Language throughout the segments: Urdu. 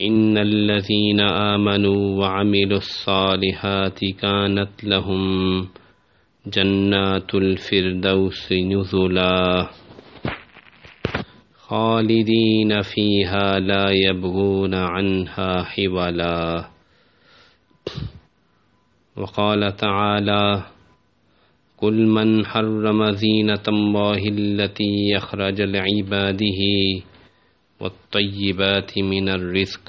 إن الذين آمنوا وعملوا الصالحات كانت لهم جنات الفردوس نزلا. خالدين فيها لا يبغون عنها حولا. وقال تعالى قل من حرم زينة الله التي يخرج لعباده والطيبات من الرزق.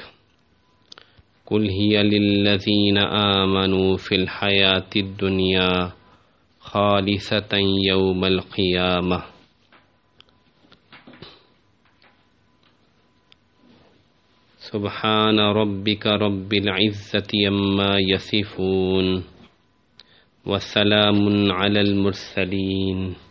قل هي للذين آمنوا في الحياة الدنيا خالصة يوم القيامة. سبحان ربك رب العزة يما يصفون وسلام على المرسلين.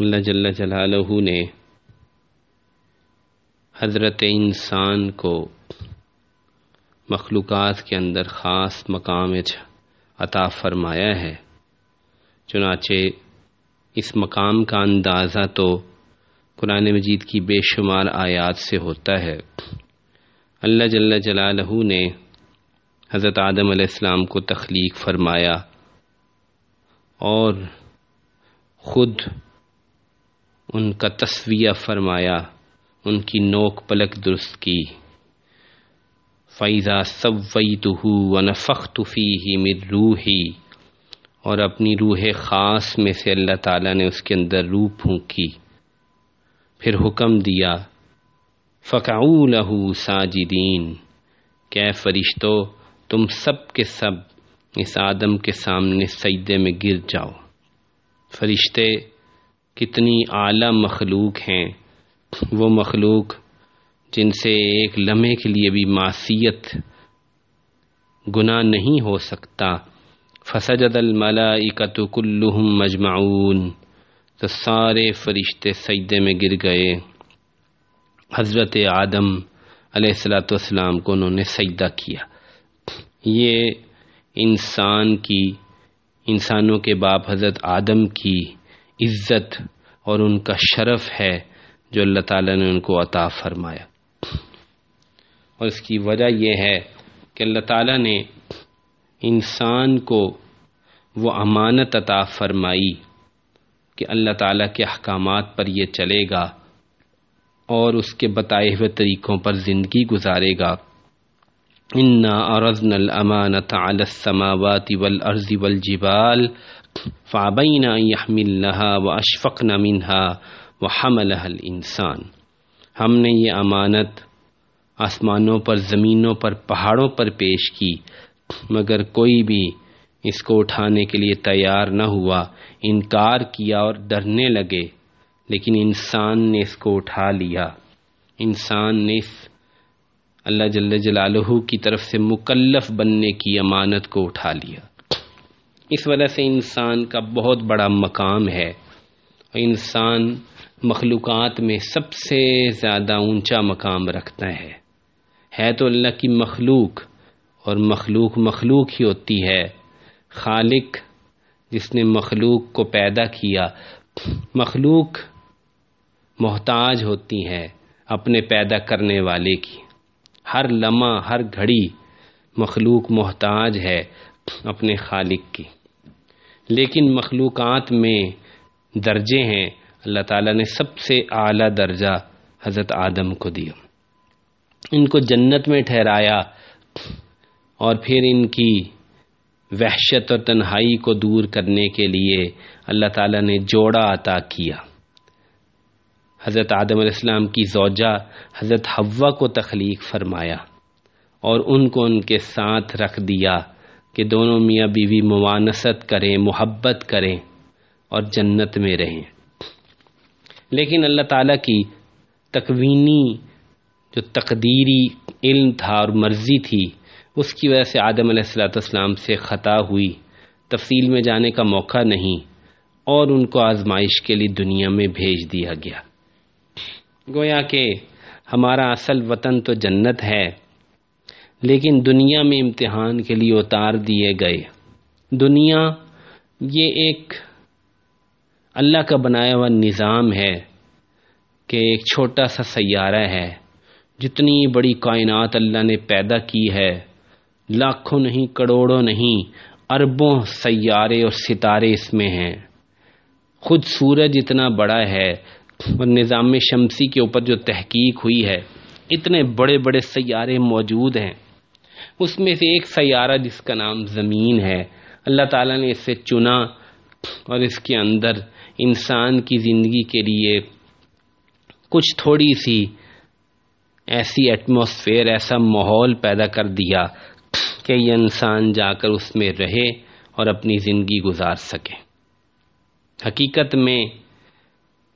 اللہ جل جلالہ نے حضرت انسان کو مخلوقات کے اندر خاص مقام عطا فرمایا ہے۔ چنانچہ اس مقام کا اندازہ تو قرآن مجید کی بے شمار آیات سے ہوتا ہے۔ اللہ جل جلالہ نے حضرت آدم علیہ السلام کو تخلیق فرمایا اور خود ان کا تصویہ فرمایا، ان کی نوک پلک درست کی۔ فیضا سوئی تو و نفق فی مر روحی اور اپنی روح خاص میں سے اللہ تعالیٰ نے اس کے اندر روح پھونکی۔ پھر حکم دیا فقاؤ لہو ساجدین کہ فرشتو، تم سب کے سب اس آدم کے سامنے سجدے میں گر جاؤ۔ فرشتے کتنی اعلیٰ مخلوق ہیں۔ وہ مخلوق جن سے ایک لمحے کے لیے بھی معصیت گناہ نہیں ہو سکتا۔ فسجد الملائکۃ کلہم مجمعون۔ تو سارے فرشتے سجدے میں گر گئے۔ حضرت آدم علیہ السلاۃ والسلام کو انہوں نے سجدہ کیا۔ یہ انسان کی، انسانوں کے باپ حضرت آدم کی عزت اور ان کا شرف ہے جو اللہ تعالیٰ نے ان کو عطا فرمایا۔ اور اس کی وجہ یہ ہے کہ اللہ تعالیٰ نے انسان کو وہ امانت عطا فرمائی کہ اللہ تعالیٰ کے احکامات پر یہ چلے گا اور اس کے بتائے ہوئے طریقوں پر زندگی گزارے گا۔ انا ارزن الامانت علی السماوات والارض والجبال فابینہ يحملنها واشفقن منها وحملها الانسان ہم نے یہ امانت آسمانوں پر، زمینوں پر، پہاڑوں پر پیش کی، مگر کوئی بھی اس کو اٹھانے کے لیے تیار نہ ہوا، انکار کیا اور ڈرنے لگے۔ لیکن انسان نے اس کو اٹھا لیا۔ انسان نے اس اللہ جل جلالہ کی طرف سے مکلف بننے کی امانت کو اٹھا لیا۔ اس وجہ سے انسان کا بہت بڑا مقام ہے۔ اور انسان مخلوقات میں سب سے زیادہ اونچا مقام رکھتا ہے۔ ہے تو اللہ کی مخلوق اور مخلوق مخلوق ہی ہوتی ہے۔ خالق جس نے مخلوق کو پیدا کیا، مخلوق محتاج ہوتی ہے اپنے پیدا کرنے والے کی۔ ہر لمحہ، ہر گھڑی مخلوق محتاج ہے اپنے خالق کی۔ لیکن مخلوقات میں درجے ہیں۔ اللہ تعالیٰ نے سب سے اعلیٰ درجہ حضرت آدم کو دیا۔ ان کو جنت میں ٹھہرایا اور پھر ان کی وحشت اور تنہائی کو دور کرنے کے لیے اللہ تعالیٰ نے جوڑا عطا کیا۔ حضرت آدم علیہ السلام کی زوجہ حضرت حوا کو تخلیق فرمایا اور ان کو ان کے ساتھ رکھ دیا کہ دونوں میاں بیوی موانست کریں، محبت کریں اور جنت میں رہیں۔ لیکن اللہ تعالیٰ کی تکوینی جو تقدیری علم تھا اور مرضی تھی، اس کی وجہ سے آدم علیہ السلاۃ والسلام سے خطا ہوئی۔ تفصیل میں جانے کا موقع نہیں اور ان کو آزمائش کے لیے دنیا میں بھیج دیا گیا۔ گویا کہ ہمارا اصل وطن تو جنت ہے، لیکن دنیا میں امتحان کے لیے اتار دیے گئے۔ دنیا یہ ایک اللہ کا بنایا ہوا نظام ہے کہ ایک چھوٹا سا سیارہ ہے۔ جتنی بڑی کائنات اللہ نے پیدا کی ہے، لاکھوں نہیں، کروڑوں نہیں، اربوں سیارے اور ستارے اس میں ہیں۔ خود سورج اتنا بڑا ہے اور نظام شمسی کے اوپر جو تحقیق ہوئی ہے، اتنے بڑے بڑے سیارے موجود ہیں۔ اس میں سے ایک سیارہ جس کا نام زمین ہے، اللہ تعالیٰ نے اس سے چنا اور اس کے اندر انسان کی زندگی کے لیے کچھ تھوڑی سی ایسی ایٹماسفیئر ایسا ماحول پیدا کر دیا کہ یہ انسان جا کر اس میں رہے اور اپنی زندگی گزار سکے۔ حقیقت میں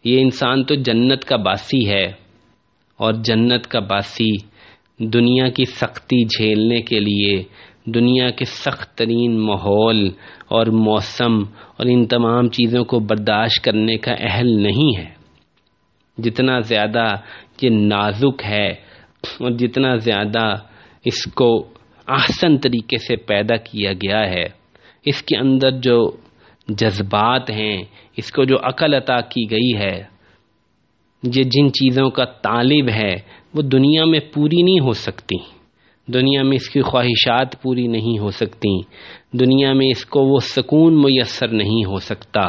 یہ انسان تو جنت کا باسی ہے اور جنت کا باسی دنیا کی سختی جھیلنے کے لیے، دنیا کے سخت ترین ماحول اور موسم اور ان تمام چیزوں کو برداشت کرنے کا اہل نہیں ہے۔ جتنا زیادہ یہ نازک ہے اور جتنا زیادہ اس کو احسن طریقے سے پیدا کیا گیا ہے، اس کے اندر جو جذبات ہیں، اس کو جو عقل عطا کی گئی ہے، یہ جن چیزوں کا طالب ہے، وہ دنیا میں پوری نہیں ہو سکتی۔ دنیا میں اس کی خواہشات پوری نہیں ہو سکتی۔ دنیا میں اس کو وہ سکون میسر نہیں ہو سکتا،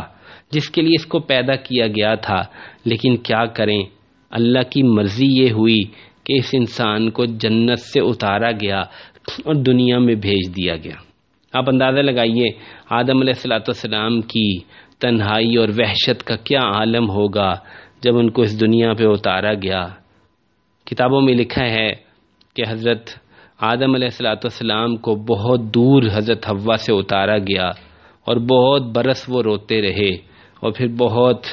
جس کے لیے اس کو پیدا کیا گیا تھا۔ لیکن کیا کریں؟ اللہ کی مرضی یہ ہوئی کہ اس انسان کو جنت سے اتارا گیا اور دنیا میں بھیج دیا گیا۔ آپ اندازہ لگائیے، آدم علیہ السلاۃ والسلام کی تنہائی اور وحشت کا کیا عالم ہوگا جب ان کو اس دنیا پہ اتارا گیا؟ کتابوں میں لکھا ہے کہ حضرت آدم علیہ السلاۃ والسلام کو بہت دور حضرت ہوا سے اتارا گیا اور بہت برس وہ روتے رہے اور پھر بہت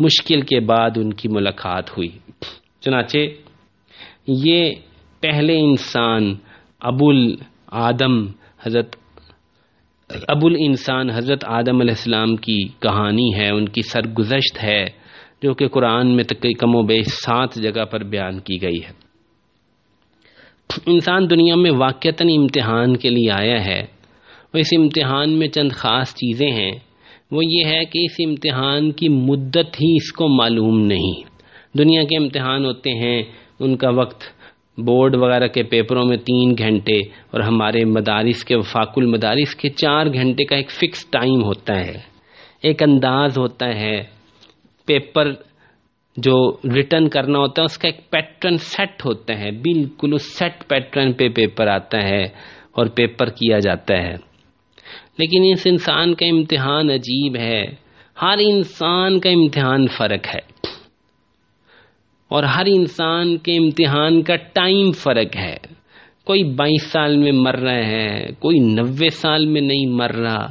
مشکل کے بعد ان کی ملاقات ہوئی۔ چنانچہ، یہ پہلے انسان ابو العدم حضرت ابو الانسان حضرت آدم علیہ السلام کی کہانی ہے، ان کی سرگزشت ہے، جو کہ قرآن میں کم و بیش سات جگہ پر بیان کی گئی ہے۔ انسان دنیا میں واقعتاً امتحان کے لیے آیا ہے۔ اور اس امتحان میں چند خاص چیزیں ہیں۔ وہ یہ ہے کہ اس امتحان کی مدت ہی اس کو معلوم نہیں۔ دنیا کے امتحان ہوتے ہیں، ان کا وقت بورڈ وغیرہ کے پیپروں میں تین گھنٹے اور ہمارے مدارس کے وفاق المدارس کے چار گھنٹے کا ایک فکس ٹائم ہوتا ہے۔ ایک انداز ہوتا ہے۔ پیپر جو ریٹرن کرنا ہوتا ہے، اس کا ایک پیٹرن سیٹ ہوتا ہے۔ بالکل اس سیٹ پیٹرن پہ پیپر آتا ہے اور پیپر کیا جاتا ہے۔ لیکن اس انسان کا امتحان عجیب ہے۔ ہر انسان کا امتحان فرق ہے۔ اور ہر انسان کے امتحان کا ٹائم فرق ہے۔ کوئی بائیس سال میں مر رہا ہے کوئی نوے سال میں نہیں مر رہا۔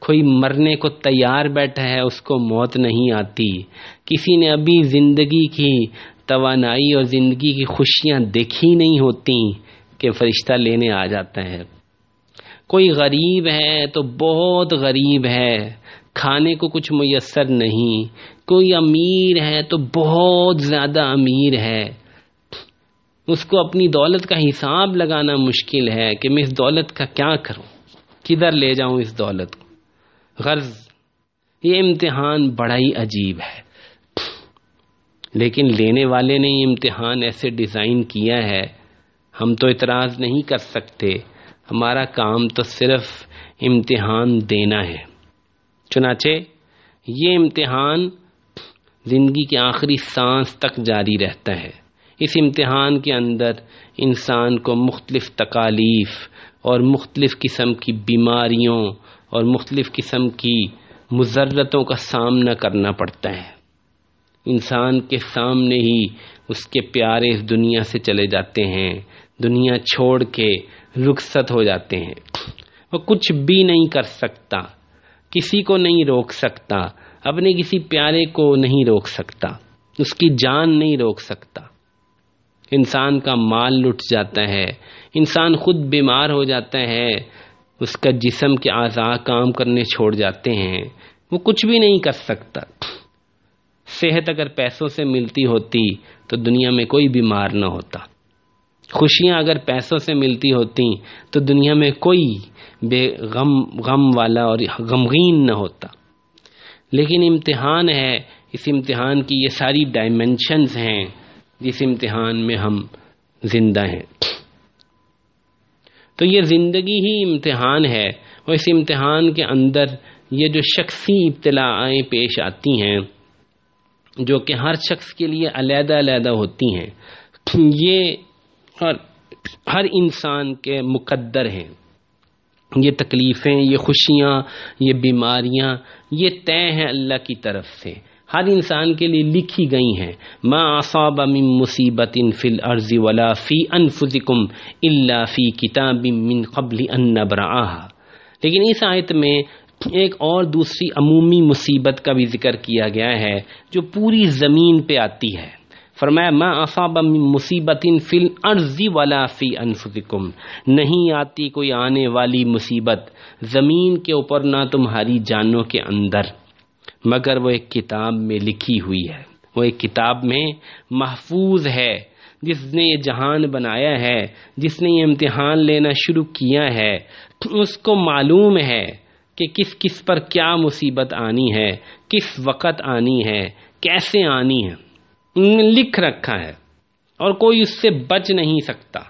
کوئی مرنے کو تیار بیٹھا ہے، اس کو موت نہیں آتی۔ کسی نے ابھی زندگی کی توانائی اور زندگی کی خوشیاں دیکھی نہیں ہوتی کہ فرشتہ لینے آ جاتا ہے کوئی غریب ہے تو بہت غریب ہے، کھانے کو کچھ میسر نہیں۔ کوئی امیر ہے تو بہت زیادہ امیر ہے۔ اس کو اپنی دولت کا حساب لگانا مشکل ہے کہ میں اس دولت کا کیا کروں؟ کدھر لے جاؤں اس دولت کو؟ غرض، یہ امتحان بڑا ہی عجیب ہے۔ لیکن لینے والے نے یہ امتحان ایسے ڈیزائن کیا ہے۔ ہم تو اعتراض نہیں کر سکتے۔ ہمارا کام تو صرف امتحان دینا ہے۔ چنانچہ، یہ امتحان زندگی کے آخری سانس تک جاری رہتا ہے۔ اس امتحان کے اندر انسان کو مختلف تکالیف اور مختلف قسم کی بیماریوں اور مختلف قسم کی مذرتوں کا سامنا کرنا پڑتا ہے۔ انسان کے سامنے ہی اس کے پیارے اس دنیا سے چلے جاتے ہیں۔ دنیا چھوڑ کے رخصت ہو جاتے ہیں۔ وہ کچھ بھی نہیں کر سکتا۔ کسی کو نہیں روک سکتا۔ اپنے کسی پیارے کو نہیں روک سکتا، اس کی جان نہیں روک سکتا۔ انسان کا مال لٹ جاتا ہے، انسان خود بیمار ہو جاتا ہے، اس کا جسم کے اعضاء کام کرنے چھوڑ جاتے ہیں۔ وہ کچھ بھی نہیں کر سکتا۔ صحت اگر پیسوں سے ملتی ہوتی تو دنیا میں کوئی بیمار نہ ہوتا۔ خوشیاں اگر پیسوں سے ملتی ہوتی تو دنیا میں کوئی بے غم غم والا اور غمگین نہ ہوتا۔ لیکن امتحان ہے، اس امتحان کی یہ ساری ڈائمینشنز ہیں، جس امتحان میں ہم زندہ ہیں۔ تو یہ زندگی ہی امتحان ہے اور اس امتحان کے اندر یہ جو شخصی ابتلاعیں پیش آتی ہیں، جو کہ ہر شخص کے لیے علیحدہ علیحدہ ہوتی ہیں۔ یہ اور ہر انسان کے مقدر ہیں۔ یہ تکلیفیں، یہ خوشیاں، یہ بیماریاں، یہ طے ہیں اللہ کی طرف سے۔ ہر انسان کے لیے لکھی گئی ہیں۔ ما اصاب من مصیبت فی الارض ولا فی انفسکم الا فی کتاب من قبل ان نبرعاها۔ لیکن اس آیت میں ایک اور دوسری عمومی مصیبت کا بھی ذکر کیا گیا ہے جو پوری زمین پہ آتی ہے۔ فرمایا، ما اصاب مصیبت فی الارض ولا فی انفسکم. نہیں آتی کوئی آنے والی مصیبت زمین کے اوپر، نہ تمہاری جانوں کے اندر۔ مگر وہ ایک کتاب میں لکھی ہوئی ہے۔ وہ ایک کتاب میں محفوظ ہے۔ جس نے یہ جہان بنایا ہے، جس نے یہ امتحان لینا شروع کیا ہے، اس کو معلوم ہے کہ کس کس پر کیا مصیبت آنی ہے، کس وقت آنی ہے، کیسے آنی ہے۔ لکھ رکھا ہے اور کوئی اس سے بچ نہیں سکتا۔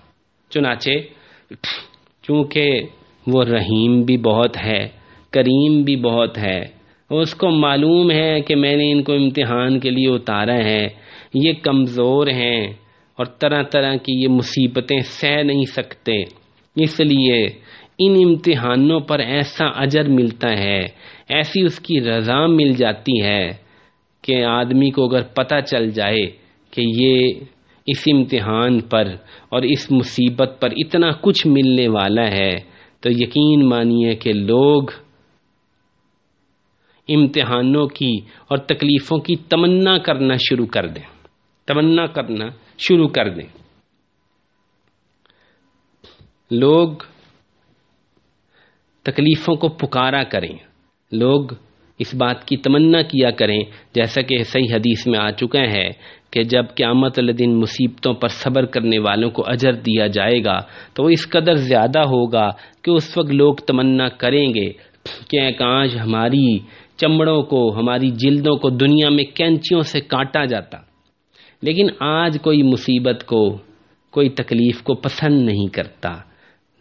چنانچہ، چونکہ وہ رحیم بھی بہت ہے، کریم بھی بہت ہے، اس کو معلوم ہے کہ میں نے ان کو امتحان کے لیے اتارا ہے، یہ کمزور ہیں اور طرح طرح کی یہ مصیبتیں سہ نہیں سکتے۔ اس لیے ان امتحانوں پر ایسا اجر ملتا ہے، ایسی اس کی رضا مل جاتی ہے۔ کہ آدمی کو اگر پتہ چل جائے کہ یہ اس امتحان پر اور اس مصیبت پر اتنا کچھ ملنے والا ہے، تو یقین مانیے کہ لوگ امتحانوں کی اور تکلیفوں کی تمنا کرنا شروع کر دیں۔ تمنا کرنا شروع کر دیں۔ لوگ تکلیفوں کو پکارا کریں۔ لوگ اس بات کی تمنا کیا کریں، جیسا کہ صحیح حدیث میں آ چکا ہے کہ جب قیامت الدین مصیبتوں پر صبر کرنے والوں کو اجر دیا جائے گا، تو وہ اس قدر زیادہ ہوگا کہ اس وقت لوگ تمنا کریں گے۔ کہ کاش ہماری چمڑوں کو، ہماری جلدوں کو دنیا میں کینچیوں سے کاٹا جاتا۔ لیکن آج کوئی مصیبت کو، کوئی تکلیف کو پسند نہیں کرتا۔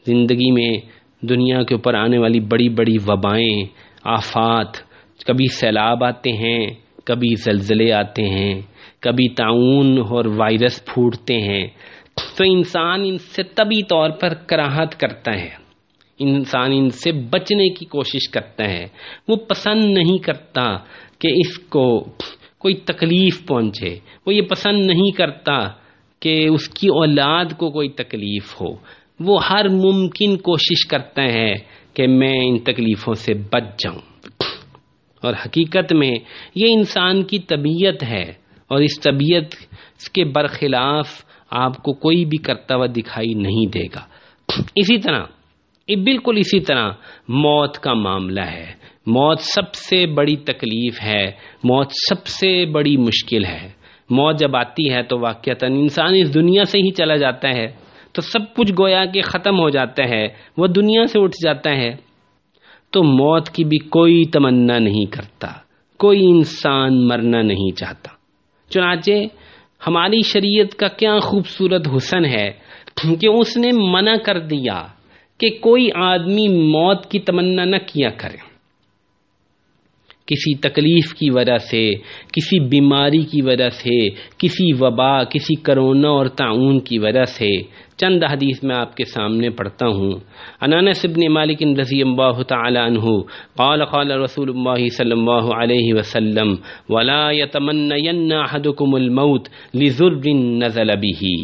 زندگی میں دنیا کے اوپر آنے والی بڑی بڑی وبائیں، آفات کبھی سیلاب آتے ہیں، کبھی زلزلے آتے ہیں، کبھی تعاون اور وائرس پھوٹتے ہیں۔ تو انسان ان سے طبی طور پر کراہت کرتا ہے۔ انسان ان سے بچنے کی کوشش کرتا ہے۔ وہ پسند نہیں کرتا کہ اس کو کوئی تکلیف پہنچے۔ وہ یہ پسند نہیں کرتا کہ اس کی اولاد کو کوئی تکلیف ہو۔ وہ ہر ممکن کوشش کرتا ہے کہ میں ان تکلیفوں سے بچ جاؤں۔ اور حقیقت میں یہ انسان کی طبیعت ہے اور اس طبیعت کے برخلاف آپ کو کوئی بھی کرتا ہوا دکھائی نہیں دے گا۔ اسی طرح بالکل اسی طرح موت کا معاملہ ہے۔ موت سب سے بڑی تکلیف ہے، موت سب سے بڑی مشکل ہے۔ موت جب آتی ہے تو واقعتا انسان اس دنیا سے ہی چلا جاتا ہے۔ تو سب کچھ گویا کہ ختم ہو جاتا ہے، وہ دنیا سے اٹھ جاتا ہے۔ تو موت کی بھی کوئی تمنا نہیں کرتا، کوئی انسان مرنا نہیں چاہتا۔ چنانچہ ہماری شریعت کا کیا خوبصورت حسن ہے کہ اس نے منع کر دیا کہ کوئی آدمی موت کی تمنا نہ کیا کرے۔ کسی تکلیف کی وجہ سے، کسی بیماری کی وجہ سے، کسی وبا، کسی کرونا اور تعاون کی وجہ سے۔ چند حدیث میں آپ کے سامنے پڑھتا ہوں۔ انانس ابن مالک رضی اللہ تعالی عنہ قال قال رسول اللہ صلی اللہ علیہ وسلم، ولا يتمنين احدكم الموت لذر نزل به.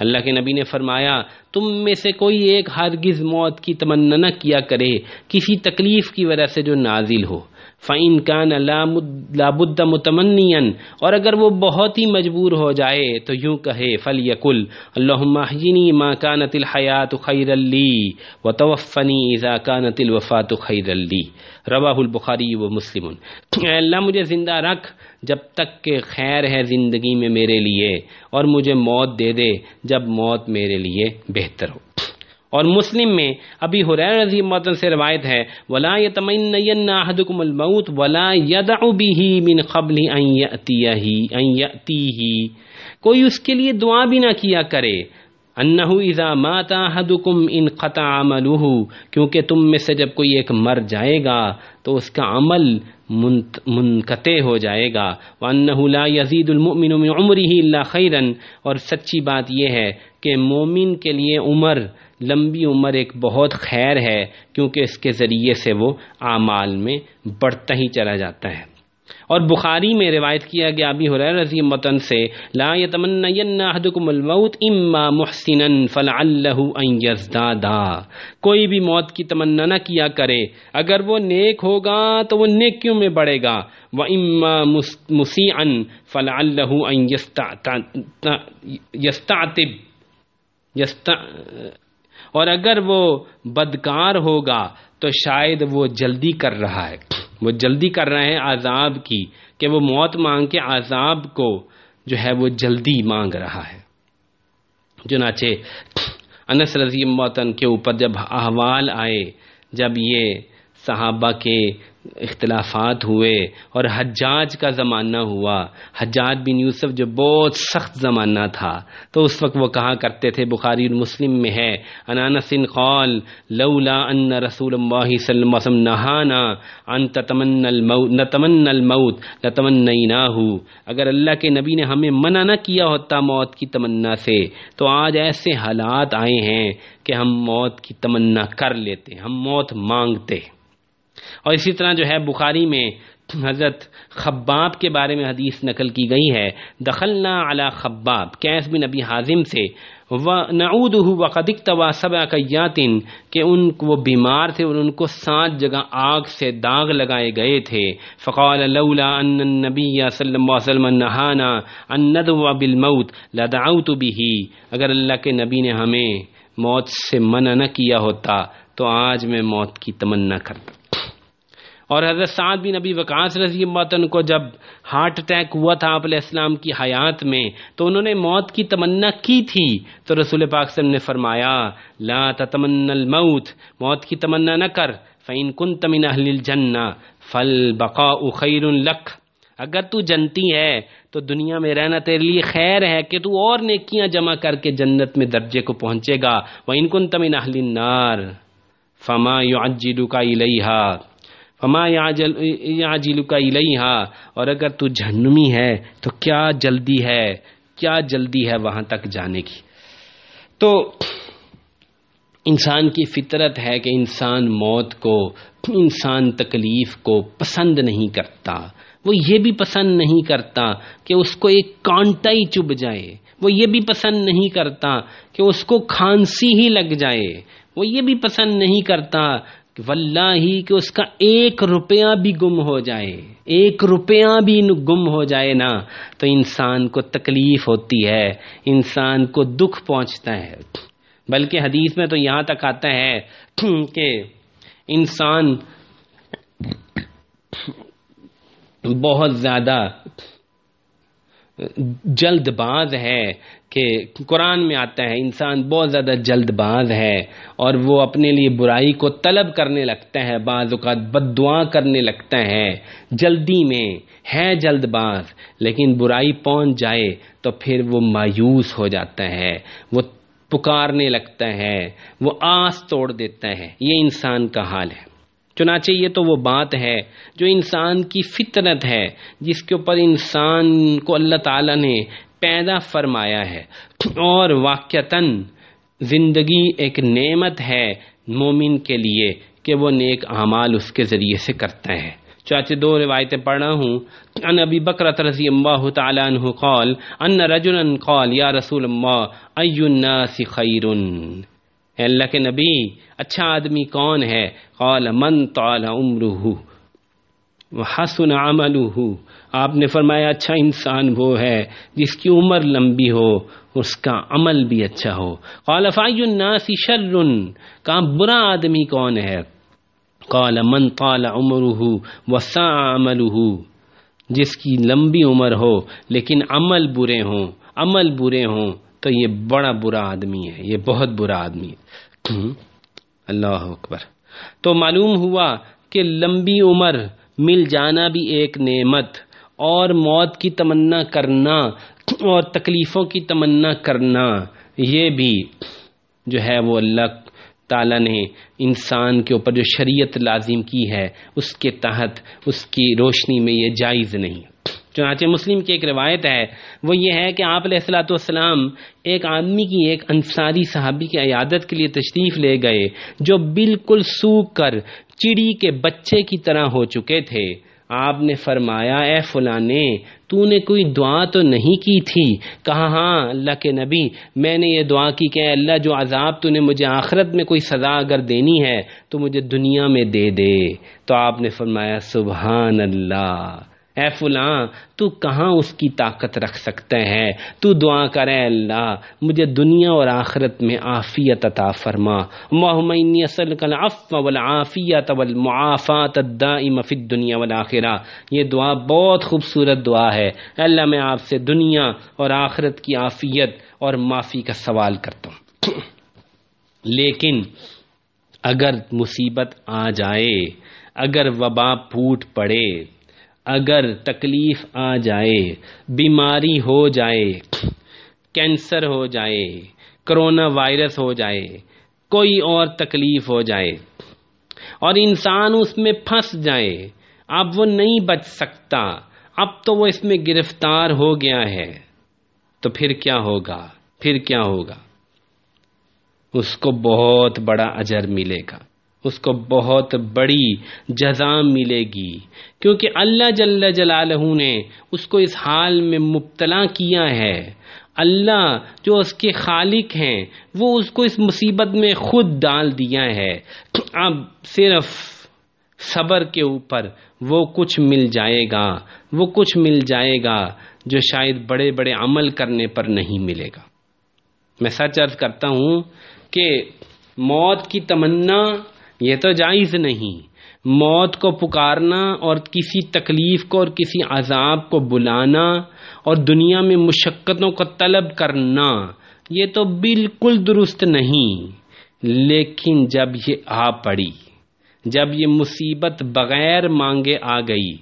اللہ کے نبی نے فرمایا، تم میں سے کوئی ایک ہرگز موت کی تمنا نہ کیا کرے، کسی تکلیف کی وجہ سے جو نازل ہو۔ فعین کان لابد متمنی اور اگر وہ بہت ہی مجبور ہو جائے تو یوں کہے فل یقل اللہ محجنی ماں کانت الحیات خیر علی و توفنی اذا کانت الوفات خیر علی روا البخاری و مسلم۔ اے اللہ، مجھے زندہ رکھ جب تک کہ خیر ہے زندگی میں میرے لیے اور مجھے موت دے دے جب موت میرے لیے بہتر ہو۔ اور مسلم میں ابھی حریر رضی متن سے روایت ہے، ولا يتمنين احدكم الموت ولا يدع به من قبل ان ياتيه ان ياتيه کوئی اس کے لیے دعا بھی نہ کیا کرے۔ انہو اذا مات احدكم ان قطع عمله، کیونکہ تم میں سے جب کوئی ایک مر جائے گا، تو اس کا عمل منقطع ہو جائے گا۔ وانه لا يزيد المؤمن من عمره الا خيرا۔ اور سچی بات یہ ہے کہ مومن کے لیے عمر لمبی عمر ایک بہت خیر ہے، کیونکہ اس کے ذریعے سے وہ اعمال میں بڑھتا ہی چلا جاتا ہے۔ اور بخاری میں روایت کیا گیا ابھی حریر رضی متن سے، لا يتمنین احدکم الموت اما محسنا فلعلہ ان یزدادا۔ کوئی بھی موت کی تمنا نہ کیا کرے، اگر وہ نیک ہوگا تو وہ نیکیوں میں بڑھے گا۔ و اما مسیعا فلعلہ ان یستعتب یست اور اگر وہ بدکار ہوگا تو شاید وہ جلدی کر رہا ہے۔ وہ جلدی کر رہے ہیں عذاب کی کہ وہ موت مانگ کے عذاب کو جو ہے وہ جلدی مانگ رہا ہے۔ چنانچہ انس رضی موتن کے اوپر جب احوال آئے، جب یہ صحابہ کے اختلافات ہوئے اور حجاج کا زمانہ ہوا۔ حجاج بن یوسف جو بہت سخت زمانہ تھا۔ تو اس وقت وہ کہا کرتے تھے؟ بخاری المسلم میں ہے۔ انانس قال، لولا ان رسول اللہ صلی اللہ علیہ وسلم نہانا ان تتمن الموت نتمن الموت لتمنیناہ اگر اللہ کے نبی نے ہمیں منع نہ کیا ہوتا موت کی تمنا سے، تو آج ایسے حالات آئے ہیں کہ ہم موت کی تمنا کر لیتے، ہم موت مانگتے۔ اور اسی طرح جو ہے بخاری میں حضرت خباب کے بارے میں حدیث نقل کی گئی ہے، دخلنا علی خباب کیس بن نبی حازم سے، و نعود و قدک توا سب اقیاتن کہ ان وہ بیمار تھے اور ان کو سات جگہ آگ سے داغ لگائے گئے تھے۔ فقال لولا ان النبی صلی اللہ علیہ وسلم نہانا ان ندعو بالموت لدعوت به۔ اگر اللہ کے نبی نے ہمیں موت سے منع نہ کیا ہوتا، تو آج میں موت کی تمنا کرتا۔ اور حضرت سعد بن نبی وقاص رضی اللہ عنہ کو جب ہارٹ اٹیک ہوا تھا آپ علیہ السلام کی حیات میں، تو انہوں نے موت کی تمنا کی تھی۔ تو رسول پاک صلی اللہ علیہ وسلم نے فرمایا، لا تتمن الموت، موت کی تمنا نہ کر فین کن تمن اہل الجنہ فل بقا خیر لک اگر تو جنتی ہے، تو دنیا میں رہنا تیرے لیے خیر ہے کہ تو اور نیکیاں جمع کر کے جنت میں درجے کو پہنچے گا۔ وہ ان کن تمن اہل النار فما یعجلک الیہا فما یعجل کا الیہا اور اگر تو جہنمی ہے، تو کیا جلدی ہے؟ کیا جلدی ہے وہاں تک جانے کی؟ تو انسان کی فطرت ہے کہ انسان موت کو، انسان تکلیف کو پسند نہیں کرتا۔ وہ یہ بھی پسند نہیں کرتا کہ اس کو ایک کانٹا ہی چب جائے۔ وہ یہ بھی پسند نہیں کرتا کہ اس کو کھانسی ہی لگ جائے۔ وہ یہ بھی پسند نہیں کرتا واللہ ہی کہ اس کا ایک روپیہ بھی گم ہو جائے، ایک روپیہ بھی گم ہو جائے نا، تو انسان کو تکلیف ہوتی ہے، انسان کو دکھ پہنچتا ہے۔ بلکہ حدیث میں تو یہاں تک آتا ہے کہ انسان بہت زیادہ جلد باز ہے کہ قرآن میں آتا ہے، انسان بہت زیادہ جلد باز ہے اور وہ اپنے لیے برائی کو طلب کرنے لگتا ہے، بعض اوقات بد دعا کرنے لگتا ہے۔ جلدی میں ہے جلد باز، لیکن برائی پہنچ جائے تو پھر وہ مایوس ہو جاتا ہے، وہ پکارنے لگتا ہے، وہ آس توڑ دیتا ہے۔ یہ انسان کا حال ہے۔ چنانچہ یہ تو وہ بات ہے جو انسان کی فطرت ہے، جس کے اوپر انسان کو اللہ تعالیٰ نے پیدا فرمایا ہے۔ اور واقعتاً زندگی ایک نعمت ہے مومن کے لیے کہ وہ نیک اعمال اس کے ذریعے سے کرتا ہے۔ چاچے دو روایتیں پڑھا ہوں۔ ان ابی بکرت رضی اللہ تعالیٰ عنہ قال، ان رجلا قال، یا رسول اللہ ای الناس خیر اے اللہ کے نبی اچھا آدمی کون ہے؟ قال، من طال عمرہ حسن عمل آپ نے فرمایا اچھا انسان وہ ہے جس کی عمر لمبی ہو، اس کا عمل بھی اچھا ہو۔ قالفائی الناس شر؟ کہاں برا آدمی کون ہے؟ قال، من طال عمره وسع عمله جس کی لمبی عمر ہو، لیکن عمل برے ہوں، عمل برے ہوں، تو یہ بڑا برا آدمی ہے، یہ بہت برا آدمی ہے۔ اللہ اکبر۔ تو معلوم ہوا کہ لمبی عمر، مل جانا بھی ایک نعمت۔ اور موت کی تمنا کرنا اور تکلیفوں کی تمنا کرنا، یہ بھی جو ہے وہ اللہ تعالیٰ نے انسان کے اوپر جو شریعت لازم کی ہے، اس کے تحت اس کی روشنی میں یہ جائز نہیں۔ چنانچہ مسلم کی ایک روایت ہے، وہ یہ ہے کہ آپ علیہ السلاۃ والسلام ایک آدمی کی ایک انصاری صحابی کی عیادت کے لیے تشریف لے گئے، جو بالکل سوکھ کر چڑی کے بچے کی طرح ہو چکے تھے۔ آپ نے فرمایا، اے فلانے، تو نے کوئی دعا تو نہیں کی تھی؟ کہا ہاں اللہ کے نبی، میں نے یہ دعا کی کہ اللہ، جو عذاب تو نے مجھے آخرت میں کوئی سزا اگر دینی ہے، تو مجھے دنیا میں دے دے. تو آپ نے فرمایا، سبحان اللہ! اے فلاں، تو کہاں اس کی طاقت رکھ سکتے ہیں؟ تو دعا کرے اللہ، مجھے دنیا اور آخرت میں عافیت عطا فرما۔ اللہم انی اسلک العفو والعافیت والمعافات الدائم فی الدنیا والآخرہ۔ یہ دعا بہت خوبصورت دعا ہے۔ اللہ، میں آپ سے دنیا اور آخرت کی عافیت اور معافی کا سوال کرتا ہوں۔ لیکن اگر مصیبت آ جائے، اگر وبا پھوٹ پڑے اگر تکلیف آ جائے، بیماری ہو جائے، کینسر ہو جائے، کرونا وائرس ہو جائے، کوئی اور تکلیف ہو جائے اور انسان اس میں پھنس جائے، اب وہ نہیں بچ سکتا، اب تو وہ اس میں گرفتار ہو گیا ہے، تو پھر کیا ہوگا؟ پھر کیا ہوگا؟ اس کو بہت بڑا اجر ملے گا۔ اس کو بہت بڑی جزا ملے گی۔ کیونکہ اللہ جل جلالہ نے اس کو اس حال میں مبتلا کیا ہے۔ اللہ جو اس کے خالق ہیں، وہ اس کو اس مصیبت میں خود ڈال دیا ہے۔ اب صرف صبر کے اوپر وہ کچھ مل جائے گا، وہ کچھ مل جائے گا جو شاید بڑے بڑے عمل کرنے پر نہیں ملے گا۔ میں سچ عرض کرتا ہوں کہ موت کی تمنا یہ تو جائز نہیں۔ موت کو پکارنا اور کسی تکلیف کو اور کسی عذاب کو بلانا اور دنیا میں مشقتوں کو طلب کرنا، یہ تو بالکل درست نہیں۔ لیکن جب یہ آ پڑی، جب یہ مصیبت بغیر مانگے آ گئی،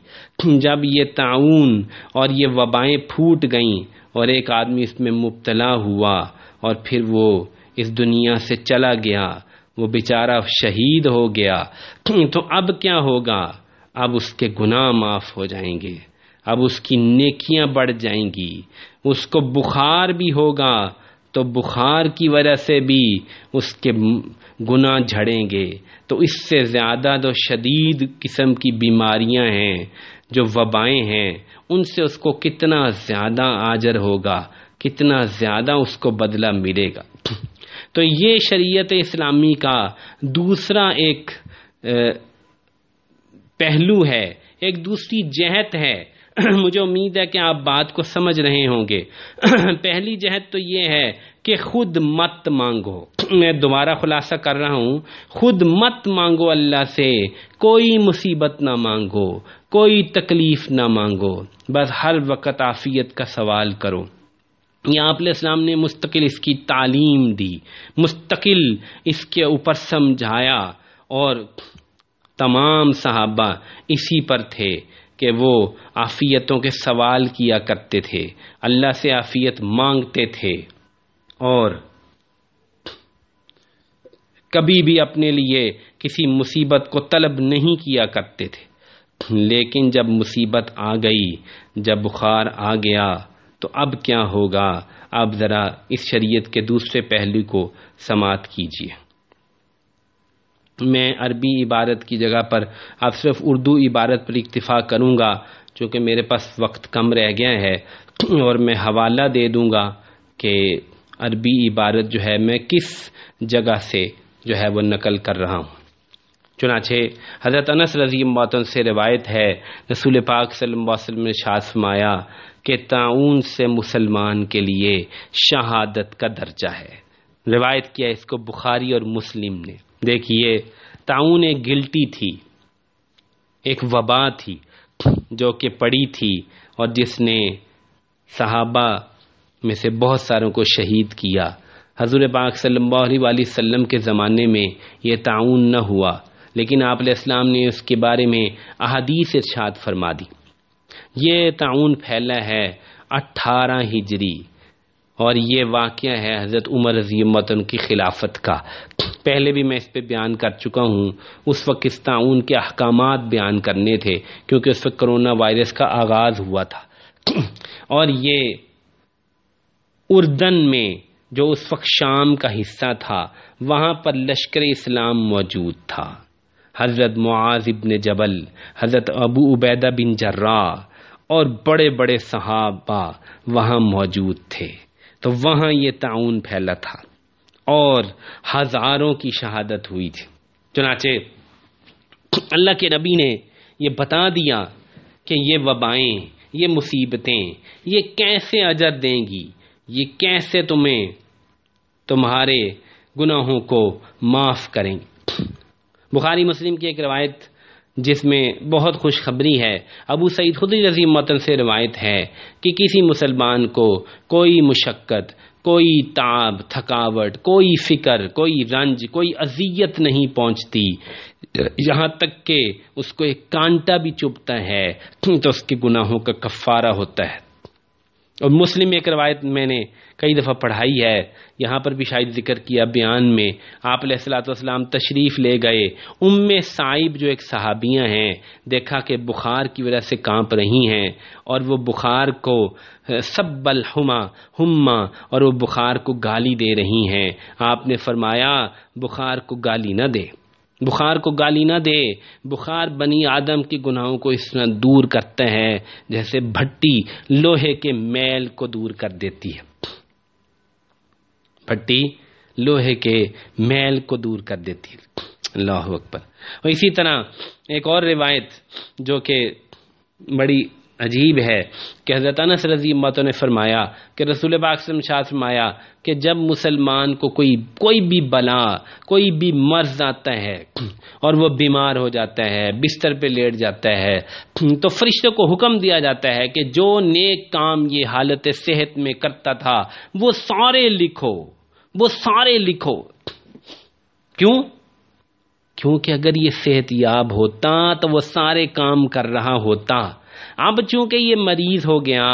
جب یہ تعاون اور یہ وبائیں پھوٹ گئیں اور ایک آدمی اس میں مبتلا ہوا اور پھر وہ اس دنیا سے چلا گیا وہ بیچارہ شہید ہو گیا تو اب کیا ہوگا؟ اب اس کے گناہ معاف ہو جائیں گے۔ اب اس کی نیکیاں بڑھ جائیں گی۔ اس کو بخار بھی ہوگا۔ تو بخار کی وجہ سے بھی اس کے گناہ جھڑیں گے۔ تو اس سے زیادہ تو شدید قسم کی بیماریاں ہیں جو وبائیں ہیں۔ ان سے اس کو کتنا زیادہ آجر ہوگا، کتنا زیادہ اس کو بدلہ ملے گا۔ تو یہ شریعت اسلامی کا دوسرا ایک پہلو ہے، ایک دوسری جہت ہے۔ مجھے امید ہے کہ آپ بات کو سمجھ رہے ہوں گے۔ پہلی جہت تو یہ ہے کہ خود مت مانگو۔ میں دوبارہ خلاصہ کر رہا ہوں۔ خود مت مانگو اللہ سے، کوئی مصیبت نہ مانگو، کوئی تکلیف نہ مانگو۔ بس ہر وقت عافیت کا سوال کرو۔ یہاں علیہ السلام نے مستقل اس کی تعلیم دی، مستقل اس کے اوپر سمجھایا اور تمام صحابہ اسی پر تھے کہ وہ آفیتوں کے سوال کیا کرتے تھے، اللہ سے آفیت مانگتے تھے اور کبھی بھی اپنے لیے کسی مصیبت کو طلب نہیں کیا کرتے تھے۔ لیکن جب مصیبت آ گئی، جب بخار آ گیا تو اب کیا ہوگا؟ آپ ذرا اس شریعت کے دوسرے پہلو کو سماعت کیجیے۔ میں عربی عبارت کی جگہ پر اب صرف اردو عبارت پر اکتفا کروں گا چونکہ میرے پاس وقت کم رہ گیا ہے، اور میں حوالہ دے دوں گا کہ عربی عبارت جو ہے میں کس جگہ سے جو ہے وہ نقل کر رہا ہوں۔ چنانچہ، حضرت انس رضی اللہ سے روایت ہے، رسول پاک صلی اللہ علیہ وسلم نے شاس فرمایا کہ تعاون سے مسلمان کے لیے شہادت کا درجہ ہے۔ روایت کیا اس کو بخاری اور مسلم نے۔ دیکھیے تعاون ایک گلٹی تھی، ایک وبا تھی جو کہ پڑی تھی اور جس نے صحابہ میں سے بہت ساروں کو شہید کیا۔ حضور پاک صلی اللہ علیہ وسلم کے زمانے میں یہ تعاون نہ ہوا، لیکن آپ علیہ السلام نے اس کے بارے میں احادیث ارشاد فرما دی۔ یہ تعاون پھیلا ہے اٹھارہ ہجری اور یہ واقعہ ہے حضرت عمر رضی اللہ کی خلافت کا۔ پہلے بھی میں اس پہ بیان کر چکا ہوں۔ اس وقت اس تعاون کے احکامات بیان کرنے تھے کیونکہ اس وقت کرونا وائرس کا آغاز ہوا تھا۔ اور یہ اردن میں جو اس وقت شام کا حصہ تھا، وہاں پر لشکر اسلام موجود تھا۔ حضرت معاذ ابن جبل، حضرت ابو عبیدہ بن جرا اور بڑے بڑے صحابہ وہاں موجود تھے۔ تو وہاں یہ تعاون پھیلا تھا اور ہزاروں کی شہادت ہوئی تھی۔ چنانچہ اللہ کے نبی نے یہ بتا دیا کہ یہ وبائیں، یہ مصیبتیں، یہ کیسے اجر دیں گی؟ یہ کیسے تمہیں، تمہارے گناہوں کو معاف کریں گے بخاری مسلم کی ایک روایت جس میں بہت خوشخبری ہے۔ ابو سعید خدی رضی متن سے روایت ہے کہ کسی مسلمان کو کوئی مشقت، کوئی تاب، تھکاوٹ، کوئی فکر، کوئی رنج، کوئی اذیت نہیں پہنچتی۔ یہاں تک کہ اس کو ایک کانٹا بھی چبھتا ہے تو اس کے گناہوں کا کفارہ ہوتا ہے۔ اور مسلم ایک روایت میں نے کئی دفعہ پڑھائی ہے، یہاں پر بھی شاید ذکر کیا بیان میں، آپ علیہ السلاۃ والسلام تشریف لے گئے، ام صاحب جو ایک صحابیاں ہیں، دیکھا کہ بخار کی وجہ سے کانپ رہی ہیں، اور وہ بخار کو، سب الحما، ہما، اور وہ بخار کو گالی دے رہی ہیں۔ آپ نے فرمایا، بخار کو گالی نہ دے۔ بخار کو گالی نہ دے۔ بخار بنی آدم کی گناہوں کو اس طرح دور کرتا ہے جیسے بھٹی لوہے کے میل کو دور کر دیتی ہے۔ بھٹی لوہے کے میل کو دور کر دیتی ہے۔ اللہ اکبر۔ اور اسی طرح ایک اور روایت جو کہ بڑی عجیب ہے کہ حضرت انس رضی اللہ نے فرمایا کہ رسول پاک صلی اللہ علیہ فرمایا کہ جب مسلمان کو کوئی کوئی بھی بلا، کوئی بھی مرض آتا ہے اور وہ بیمار ہو جاتا ہے، بستر پہ لیٹ جاتا ہے، تو فرشتوں کو حکم دیا جاتا ہے کہ جو نیک کام یہ حالت صحت میں کرتا تھا، وہ سارے لکھو، وہ سارے لکھو۔ کیوں؟ کیونکہ اگر یہ صحت یاب ہوتا تو وہ سارے کام کر رہا ہوتا۔ اب چونکہ یہ مریض ہو گیا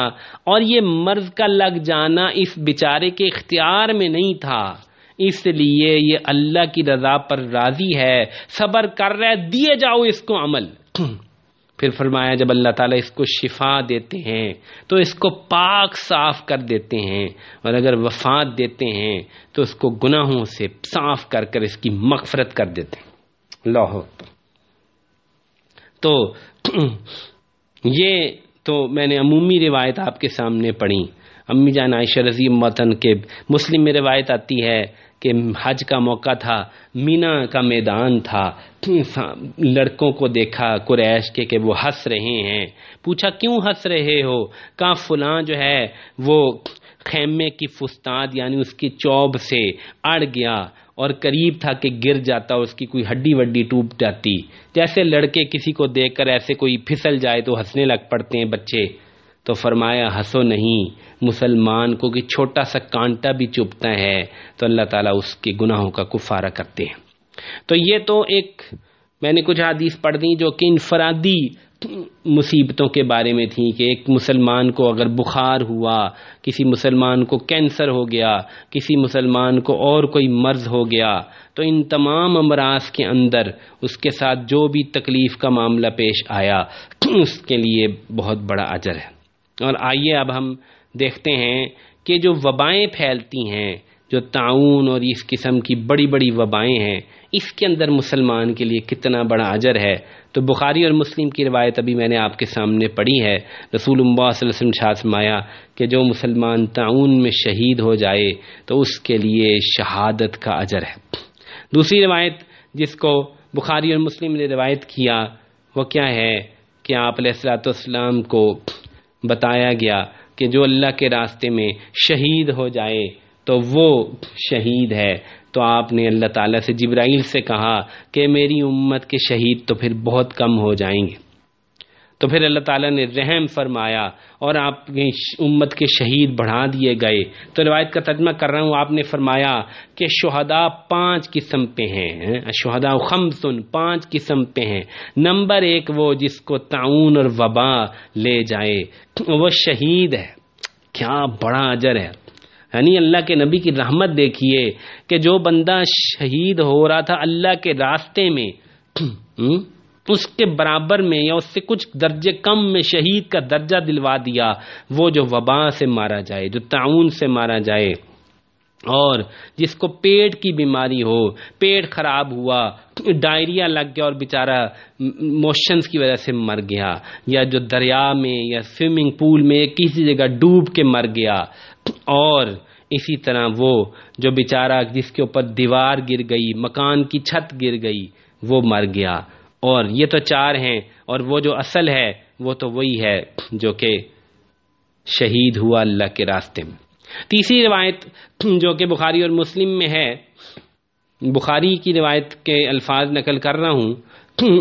اور یہ مرض کا لگ جانا اس بیچارے کے اختیار میں نہیں تھا، اس لیے یہ اللہ کی رضا پر راضی ہے، صبر کر رہے، دیے جاؤ اس کو عمل۔ پھر فرمایا، جب اللہ تعالیٰ اس کو شفا دیتے ہیں، تو اس کو پاک صاف کر دیتے ہیں، اور اگر وفات دیتے ہیں، تو اس کو گناہوں سے صاف کر کر اس کی مغفرت کر دیتے ہیں۔ اللہ تو یہ تو میں نے عمومی روایت آپ کے سامنے پڑھی۔ امی جان عائشہ رضی وطن کے مسلم میں روایت آتی ہے کہ حج کا موقع تھا، مینا کا میدان تھا۔ لڑکوں کو دیکھا، قریش کے کہ وہ ہنس رہے ہیں۔ پوچھا، کیوں ہنس رہے ہو؟ کہاں فلاں جو ہے وہ خیمے کی فستاد یعنی اس کی چوب سے اڑ گیا۔ اور قریب تھا کہ گر جاتا، اس کی کوئی ہڈی وڈی ٹوٹ جاتی۔ جیسے لڑکے کسی کو دیکھ کر ایسے کوئی پھسل جائے تو ہنسنے لگ پڑتے ہیں بچے۔ تو فرمایا، ہنسو نہیں، مسلمان کو کہ چھوٹا سا کانٹا بھی چپتا ہے، تو اللہ تعالیٰ اس کے گناہوں کا کفارہ کرتے ہیں۔ تو یہ تو ایک، میں نے کچھ حدیث پڑھ دی جو کہ انفرادی مصیبتوں کے بارے میں تھیں کہ ایک مسلمان کو اگر بخار ہوا، کسی مسلمان کو کینسر ہو گیا، کسی مسلمان کو اور کوئی مرض ہو گیا، تو ان تمام امراض کے اندر اس کے ساتھ جو بھی تکلیف کا معاملہ پیش آیا، اس کے لیے بہت بڑا اجر ہے۔ اور آئیے اب ہم دیکھتے ہیں کہ جو وبائیں پھیلتی ہیں جو تعاون اور اس قسم کی بڑی بڑی وبائیں ہیں، اس کے اندر مسلمان کے لیے کتنا بڑا اجر ہے۔ تو بخاری اور مسلم کی روایت ابھی میں نے آپ کے سامنے پڑھی ہے۔ رسول اللہ صلی اللہ علیہ وسلم شاسمایا کہ جو مسلمان تعاون میں شہید ہو جائے، تو اس کے لیے شہادت کا اجر ہے۔ دوسری روایت جس کو بخاری اور مسلم نے روایت کیا، وہ کیا ہے کہ آپ علیہ السلاۃ والسلام کو بتایا گیا کہ جو اللہ کے راستے میں شہید ہو جائے تو وہ شہید ہے۔ تو آپ نے اللہ تعالیٰ سے جبرائیل سے کہا کہ میری امت کے شہید تو پھر بہت کم ہو جائیں گے۔ تو پھر اللہ تعالیٰ نے رحم فرمایا اور آپ کی امت کے شہید بڑھا دیے گئے۔ تو روایت کا ترجمہ کر رہا ہوں۔ آپ نے فرمایا کہ شہداء پانچ قسم پہ ہیں۔ شہداء خمسن پانچ قسم پہ ہیں۔ نمبر ایک وہ جس کو تعاون اور وبا لے جائے۔ وہ شہید ہے۔ کیا بڑا اجر ہے۔ یعنی اللہ کے نبی کی رحمت دیکھیے کہ جو بندہ شہید ہو رہا تھا اللہ کے راستے میں اس کے برابر میں یا اس سے کچھ درجے کم میں شہید کا درجہ دلوا دیا، وہ جو وبا سے مارا جائے، جو تعاون سے مارا جائے۔ اور جس کو پیٹ کی بیماری ہو، پیٹ خراب ہوا، ڈائریا لگ گیا اور بیچارہ موشنز کی وجہ سے مر گیا، یا جو دریا میں یا سوئمنگ پول میں کسی جگہ ڈوب کے مر گیا۔ اور اسی طرح وہ جو بیچارہ جس کے اوپر دیوار گر گئی، مکان کی چھت گر گئی، وہ مر گیا۔ اور یہ تو چار ہیں، اور وہ جو اصل ہے، وہ تو وہی ہے جو کہ شہید ہوا اللہ کے راستے میں۔ تیسری روایت جو کہ بخاری اور مسلم میں ہے، بخاری کی روایت کے الفاظ نقل کر رہا ہوں،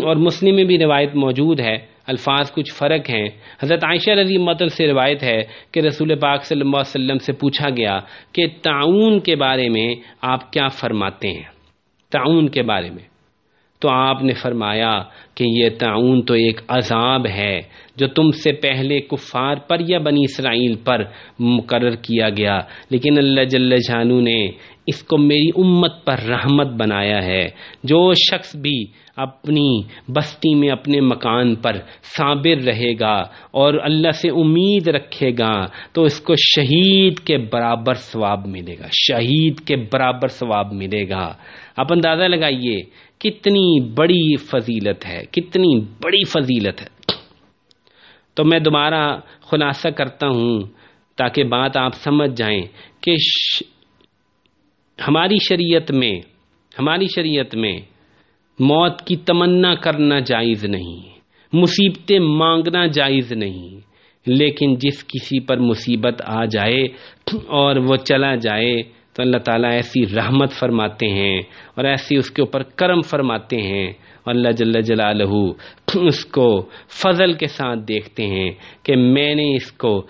اور مسلم میں بھی روایت موجود ہے۔ الفاظ کچھ فرق ہیں۔ حضرت عائشہ رضی متل سے روایت ہے کہ رسول پاک صلی اللہ علیہ وسلم سے پوچھا گیا کہ تعاون کے بارے میں آپ کیا فرماتے ہیں؟ تعاون کے بارے میں۔ تو آپ نے فرمایا کہ یہ تعاون تو ایک عذاب ہے جو تم سے پہلے کفار پر یا بنی اسرائیل پر مقرر کیا گیا، لیکن اللہ جل جانو نے اس کو میری امت پر رحمت بنایا ہے۔ جو شخص بھی اپنی بستی میں اپنے مکان پر صابر رہے گا اور اللہ سے امید رکھے گا، تو اس کو شہید کے برابر ثواب ملے گا، شہید کے برابر ثواب ملے گا۔ آپ اندازہ لگائیے، کتنی بڑی فضیلت ہے، کتنی بڑی فضیلت ہے۔ تو میں دوبارہ خلاصہ کرتا ہوں تاکہ بات آپ سمجھ جائیں کہ ش... ہماری شریعت میں، ہماری شریعت میں موت کی تمنا کرنا جائز نہیں، مصیبتیں مانگنا جائز نہیں، لیکن جس کسی پر مصیبت آ جائے اور وہ چلا جائے، تو اللہ تعالیٰ ایسی رحمت فرماتے ہیں اور ایسی اس کے اوپر کرم فرماتے ہیں۔ اور اللہ جل جلالہ اس کو فضل کے ساتھ دیکھتے ہیں کہ میں نے اس کو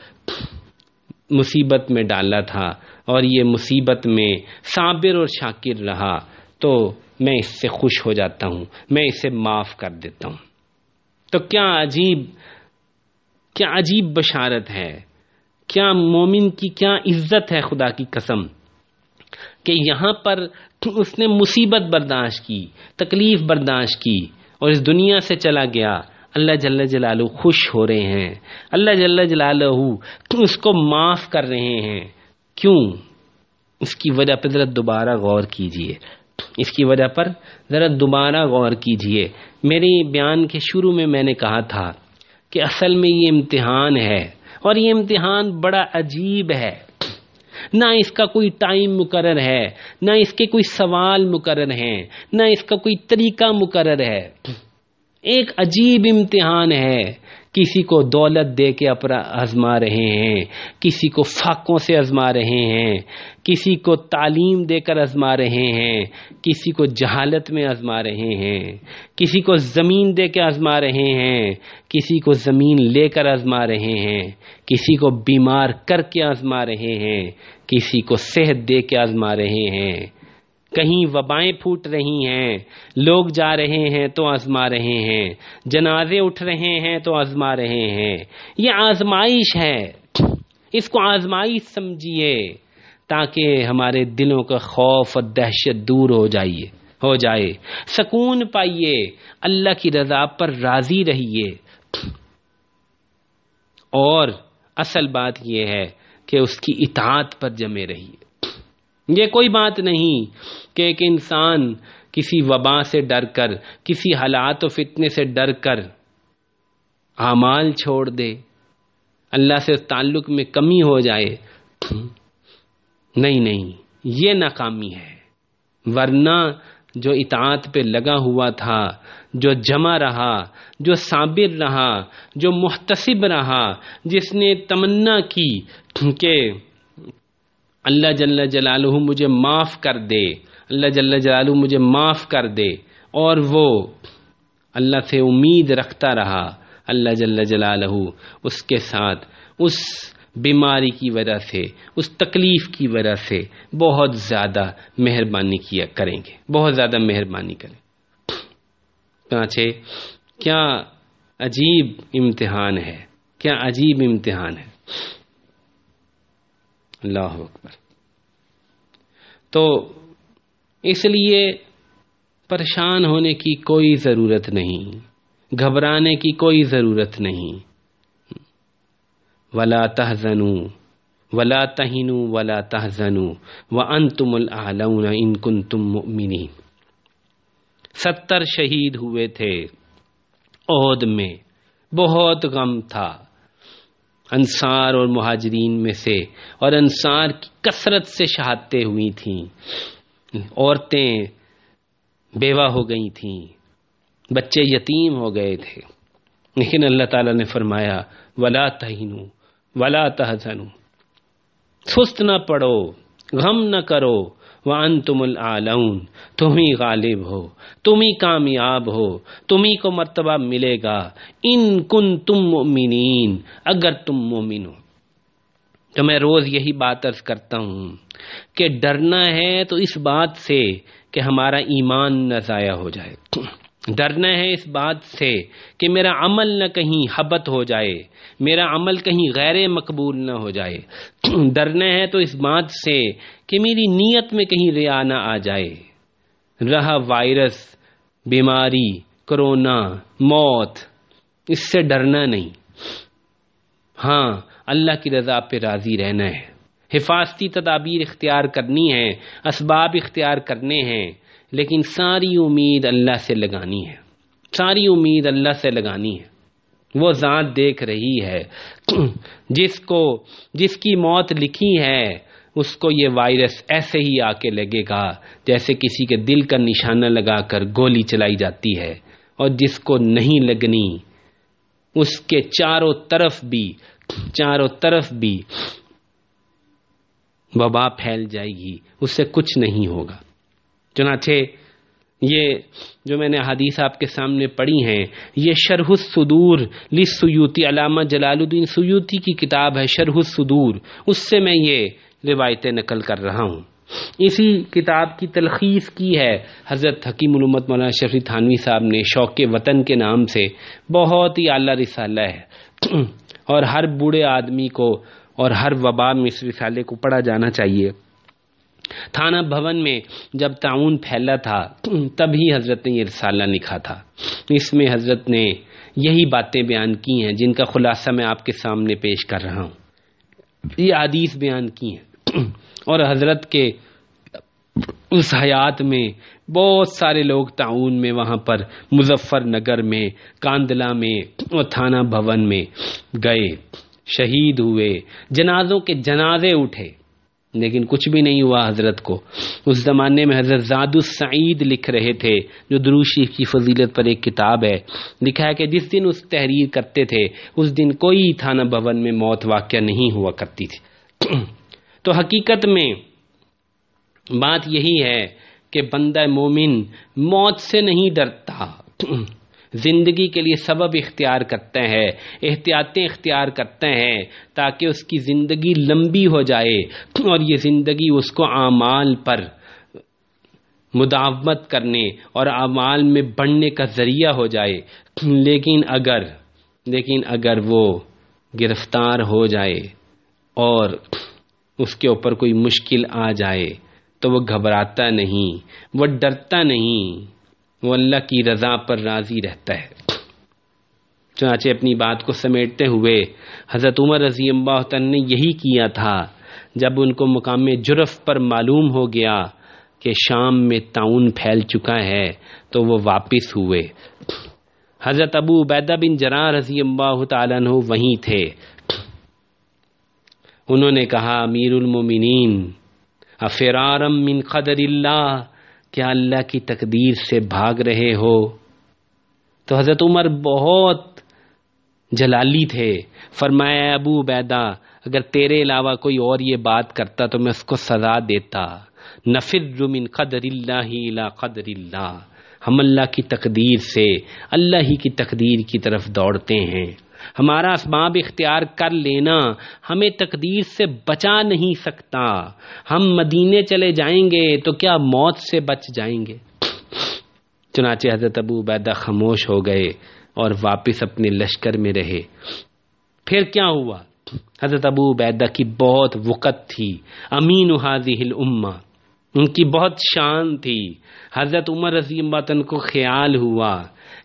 مصیبت میں ڈالا تھا اور یہ مصیبت میں صابر اور شاکر رہا۔ تو میں اس سے خوش ہو جاتا ہوں، میں اسے معاف کر دیتا ہوں۔ تو کیا عجیب کیا عجیب بشارت ہے، کیا مومن کی کیا عزت ہے خدا کی قسم کہ یہاں پر اس نے مصیبت برداشت کی، تکلیف برداشت کی اور اس دنیا سے چلا گیا۔ اللہ جل جلالہ خوش ہو رہے ہیں۔ اللہ جل جلالہ اس کو معاف کر رہے ہیں۔ کیوں؟ اس کی وجہ پہ دوبارہ غور کیجیے۔ اس کی وجہ پر ذرا دوبارہ غور کیجیے۔ میری بیان کے شروع میں میں نے کہا تھا کہ اصل میں یہ امتحان ہے اور یہ امتحان بڑا عجیب ہے۔ نہ اس کا کوئی ٹائم مقرر ہے، نہ اس کے کوئی سوال مقرر ہیں، نہ اس کا کوئی طریقہ مقرر ہے۔ ایک عجیب امتحان ہے۔ کسی کو دولت دے کے اپنا آزما رہے ہیں، کسی کو فاقوں سے آزما رہے ہیں۔ کسی کو تعلیم دے کر آزما رہے ہیں، کسی کو جہالت میں آزما رہے ہیں، کسی کو زمین دے کے آزما رہے ہیں، کسی کو زمین لے کر آزما رہے ہیں، کسی کو بیمار کر کے آزما رہے ہیں، کسی کو صحت دے کے آزما رہے ہیں۔ کہیں وبائیں پھوٹ رہی ہیں، لوگ جا رہے ہیں تو آزما رہے ہیں، جنازے اٹھ رہے ہیں تو آزما رہے ہیں۔ یہ آزمائش ہے۔ اس کو آزمائش سمجھیے۔ تاکہ ہمارے دلوں کا خوف اور دہشت دور ہو جائیے، ہو جائے۔ سکون پائیے، اللہ کی رضا پر راضی رہیے۔ اور اصل بات یہ ہے کہ اس کی اطاعت پر جمے رہیے۔ یہ کوئی بات نہیں کہ ایک انسان کسی وبا سے ڈر کر، کسی حالات و فتنے سے ڈر کر اعمال چھوڑ دے، اللہ سے تعلق میں کمی ہو جائے۔ نہیں نہیں، یہ ناکامی ہے۔ ورنہ جو اطاعت پہ لگا ہوا تھا، جو جمع رہا، جو صابر رہا، جو محتسب رہا، جس نے تمنا کی کہ اللہ جل جلالہ مجھے معاف کر دے، اللہ جل جلالہ مجھے معاف کر دے۔ اور وہ اللہ سے امید رکھتا رہا، اللہ جل جلالہ اس کے ساتھ، اس بیماری کی وجہ سے، اس تکلیف کی وجہ سے بہت زیادہ مہربانی کیا کریں گے۔ بہت زیادہ مہربانی کریں۔ چانچے کیا عجیب امتحان ہے؟ کیا عجیب امتحان ہے؟ اللہ اکبر۔ تو اس لیے پریشان ہونے کی کوئی ضرورت نہیں، گھبرانے کی کوئی ضرورت نہیں۔ ولا تحزنو ولا تہینو ولا تحزنو و ان تم العلون ان کن تم مؤمنین۔ ستر شہید ہوئے تھے عہد میں، بہت غم تھا۔ انصار اور مہاجرین میں سے، اور انصار کی کثرت سے شہادتیں ہوئی تھیں۔ عورتیں بیوہ ہو گئی تھیں، بچے یتیم ہو گئے تھے۔ لیکن اللہ تعالیٰ نے فرمایا، ولا تہینو ولا تحزنو سست نہ پڑو غم نہ کرو۔ وان تم العلون تم ہی غالب ہو تم ہی کامیاب ہو تم ہی کو مرتبہ ملے گا۔ ان کن تم مومنین اگر تم مومن ہو۔ تو میں روز یہی بات عرض کرتا ہوں کہ ڈرنا ہے تو اس بات سے کہ ہمارا ایمان نہ ضائع ہو جائے۔ ڈرنا ہے اس بات سے کہ میرا عمل نہ کہیں حبت ہو جائے، میرا عمل کہیں غیر مقبول نہ ہو جائے۔ ڈرنا ہے تو اس بات سے کہ میری نیت میں کہیں ریا نہ آ جائے۔ رہا وائرس، بیماری، کرونا، موت، اس سے ڈرنا نہیں۔ ہاں اللہ کی رضا پہ راضی رہنا ہے۔ حفاظتی تدابیر اختیار کرنی ہے اسباب اختیار کرنے ہیں۔ لیکن ساری امید اللہ سے لگانی ہے۔ ساری امید اللہ سے لگانی ہے۔ وہ ذات دیکھ رہی ہے۔ جس کو، جس کی موت لکھی ہے، اس کو یہ وائرس ایسے ہی آ کے لگے گا جیسے کسی کے دل کا نشانہ لگا کر گولی چلائی جاتی ہے۔ اور جس کو نہیں لگنی، اس کے چاروں طرف بھی، چاروں طرف بھی وبا پھیل جائے گی۔ اس سے کچھ نہیں ہوگا۔ چنانچہ یہ جو میں نے حدیث آپ کے سامنے پڑھی ہیں، یہ شرح الصدور لسیوتی علامہ جلال الدین سیوتی کی کتاب ہے شرح الصدور، اس سے میں یہ روایتیں نقل کر رہا ہوں۔ اسی کتاب کی تلخیص کی ہے حضرت حکیم علومت مولانا شفیع تھانوی صاحب نے شوق وطن کے نام سے، بہت ہی اعلیٰ رسالہ ہے۔ اور ہر بوڑھے آدمی کو اور ہر وبا میں اس رسالے کو پڑھا جانا چاہیے۔ تھانہ بھون میں جب تعاون پھیلا تھا، تبھی حضرت نے یہ رسالہ لکھا تھا۔ اس میں حضرت نے یہی باتیں بیان کی ہیں جن کا خلاصہ میں آپ کے سامنے پیش کر رہا ہوں۔ یہ حدیث بیان کی ہیں۔ اور حضرت کے اس حیات میں بہت سارے لوگ تعاون میں وہاں پر مظفر نگر میں کاندلا میں اور تھانہ بھون میں گئے، شہید ہوئے، جنازوں کے جنازے اٹھے۔ لیکن کچھ بھی نہیں ہوا حضرت کو۔ اس زمانے میں حضرت زاد السعید لکھ رہے تھے، جو دروشی کی فضیلت پر ایک کتاب ہے۔ لکھا ہے کہ جس دن اس تحریر کرتے تھے، اس دن کوئی تھانہ بھون میں موت واقع نہیں ہوا کرتی تھی۔ تو حقیقت میں بات یہی ہے کہ بندہ مومن موت سے نہیں ڈرتا۔ زندگی کے لیے سبب اختیار کرتے ہیں، احتیاطیں اختیار کرتے ہیں تاکہ اس کی زندگی لمبی ہو جائے اور یہ زندگی اس کو اعمال پر مداوت کرنے اور اعمال میں بڑھنے کا ذریعہ ہو جائے۔ لیکن اگر لیکن اگر وہ گرفتار ہو جائے اور اس کے اوپر کوئی مشکل آ جائے تو وہ گھبراتا نہیں، وہ ڈرتا نہیں۔ وہ اللہ کی رضا پر راضی رہتا ہے۔ چنانچہ اپنی بات کو سمیٹتے ہوئے حضرت عمر رضی اللہ نے یہی کیا تھا، جب ان کو مقام جرف پر معلوم ہو گیا کہ شام میں تعاون پھیل چکا ہے تو وہ واپس ہوئے۔ حضرت ابو عبیدہ بن جرا رضی اللہ تعالیٰ عنہ وہیں تھے۔ انہوں نے کہا، امیر المومنین، افرارم من قدر اللہ کیا اللہ کی تقدیر سے بھاگ رہے ہو؟ تو حضرت عمر بہت جلالی تھے۔ فرمایا ابو بیدا اگر تیرے علاوہ کوئی اور یہ بات کرتا تو میں اس کو سزا دیتا۔ نفر من قدر اللہ قدر اللہ۔ ہم اللہ کی تقدیر سے، اللہ ہی کی تقدیر کی طرف دوڑتے ہیں۔ ہمارا اسباب اختیار کر لینا، ہمیں تقدیر سے بچا نہیں سکتا۔ ہم مدینے چلے جائیں گے تو کیا موت سے بچ جائیں گے؟ چنانچہ حضرت ابو بیدہ خاموش ہو گئے اور واپس اپنے لشکر میں رہے۔ پھر کیا ہوا؟ حضرت ابو بیدہ کی بہت وقت تھی۔ امین حاضی الامہ۔ ان کی بہت شان تھی۔ حضرت عمر رضی اللہ کو خیال ہوا۔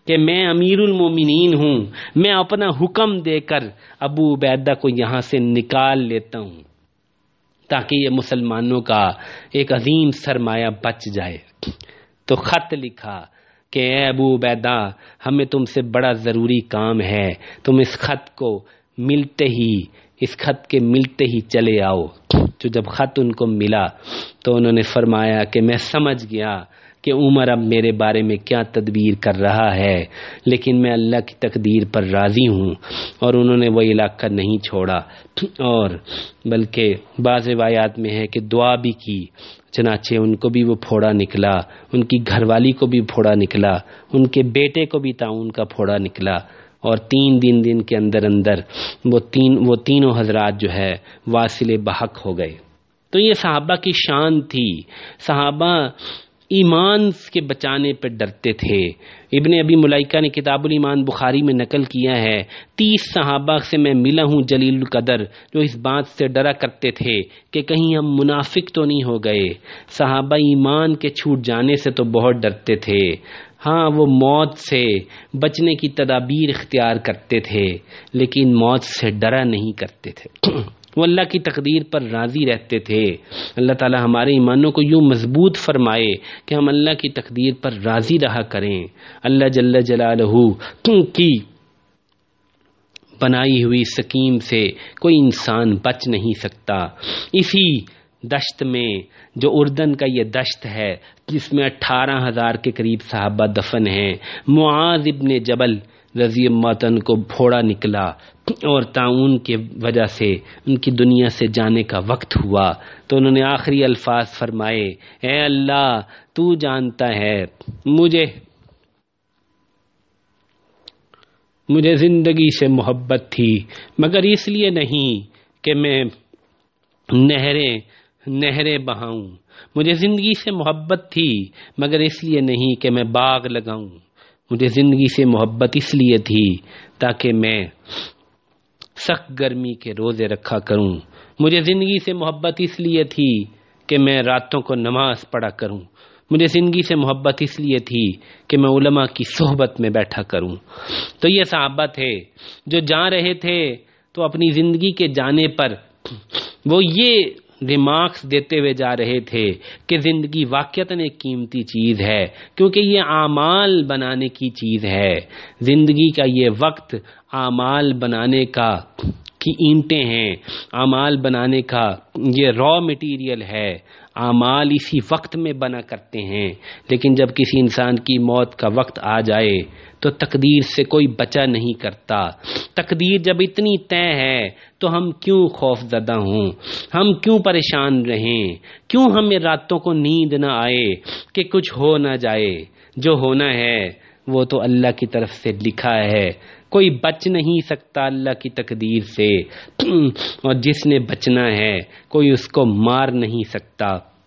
کہ میں امیر المومنین ہوں، میں اپنا حکم دے کر ابو عبیدہ کو یہاں سے نکال لیتا ہوں، تاکہ یہ مسلمانوں کا ایک عظیم سرمایہ بچ جائے۔ تو خط لکھا کہ اے ابو عبیدہ، ہمیں تم سے بڑا ضروری کام ہے، تم اس خط کو ملتے ہی، اس خط کے ملتے ہی چلے آؤ۔ جو جب خط ان کو ملا تو انہوں نے فرمایا کہ میں سمجھ گیا کہ عمر اب میرے بارے میں کیا تدبیر کر رہا ہے، لیکن میں اللہ کی تقدیر پر راضی ہوں اور انہوں نے وہ علاقہ نہیں چھوڑا۔ اور بلکہ بعض روایات میں ہے کہ دعا بھی کی، چنانچہ ان کو بھی وہ پھوڑا نکلا، ان کی گھر والی کو بھی پھوڑا نکلا، ان کے بیٹے کو بھی تعاون کا پھوڑا نکلا۔ اور تین دن دن کے اندر اندر وہ تین، وہ تینوں حضرات جو ہے واصل بحق ہو گئے۔ تو یہ صحابہ کی شان تھی۔ صحابہ ایمان کے بچانے پہ ڈرتے تھے۔ ابن ابی ملائکہ نے کتاب الایمان بخاری میں نقل کیا ہے۔ تیس صحابہ سے میں ملا ہوں جلیل القدر جو اس بات سے ڈرا کرتے تھے کہ کہیں ہم منافق تو نہیں ہو گئے۔ صحابہ ایمان کے چھوٹ جانے سے تو بہت ڈرتے تھے۔ ہاں وہ موت سے بچنے کی تدابیر اختیار کرتے تھے، لیکن موت سے ڈرا نہیں کرتے تھے۔ وہ اللہ کی تقدیر پر راضی رہتے تھے۔ اللہ تعالی ہمارے ایمانوں کو یوں مضبوط فرمائے کہ ہم اللہ کی تقدیر پر راضی رہا کریں۔ اللہ جل جلالہ کی بنائی ہوئی سکیم سے کوئی انسان بچ نہیں سکتا۔ اسی دشت میں جو اردن کا یہ دشت ہے، جس میں اٹھارہ ہزار کے قریب صحابہ دفن ہیں، معاذ ابن جبل رضی اللہ کو پھوڑا نکلا۔ اور تعاون کی وجہ سے ان کی دنیا سے جانے کا وقت ہوا۔ تو انہوں نے آخری الفاظ فرمائے، اے اللہ، تو جانتا ہے، مجھے مجھے زندگی سے محبت تھی، مگر اس لیے نہیں کہ میں نہریں نہریں بہاؤں۔ مجھے زندگی سے محبت تھی، مگر اس لیے نہیں کہ میں باغ لگاؤں۔ مجھے زندگی سے محبت اس لیے تھی تاکہ میں سخت گرمی کے روزے رکھا کروں۔ مجھے زندگی سے محبت اس لیے تھی کہ میں راتوں کو نماز پڑھا کروں۔ مجھے زندگی سے محبت اس لیے تھی کہ میں علماء کی صحبت میں بیٹھا کروں۔ تو یہ صحابہ تھے جو جا رہے تھے تو اپنی زندگی کے جانے پر وہ یہ ریمارکس دیتے ہوئے جا رہے تھے کہ زندگی واقعتاً ایک قیمتی چیز ہے، کیونکہ یہ اعمال بنانے کی چیز ہے۔ زندگی کا یہ وقت اعمال بنانے کا کی اینٹیں ہیں، اعمال بنانے کا یہ را مٹیریل ہے۔ اعمال اسی وقت میں بنا کرتے ہیں، لیکن جب کسی انسان کی موت کا وقت آ جائے تو تقدیر سے کوئی بچا نہیں کرتا۔ تقدیر جب اتنی طے ہے تو ہم کیوں خوف زدہ ہوں؟ ہم کیوں پریشان رہیں؟ کیوں ہمیں راتوں کو نیند نہ آئے کہ کچھ ہو نہ جائے؟ جو ہونا ہے وہ تو اللہ کی طرف سے لکھا ہے۔ کوئی بچ نہیں سکتا اللہ کی تقدیر سے۔ اور جس نے بچنا ہے، کوئی اس کو مار نہیں سکتا۔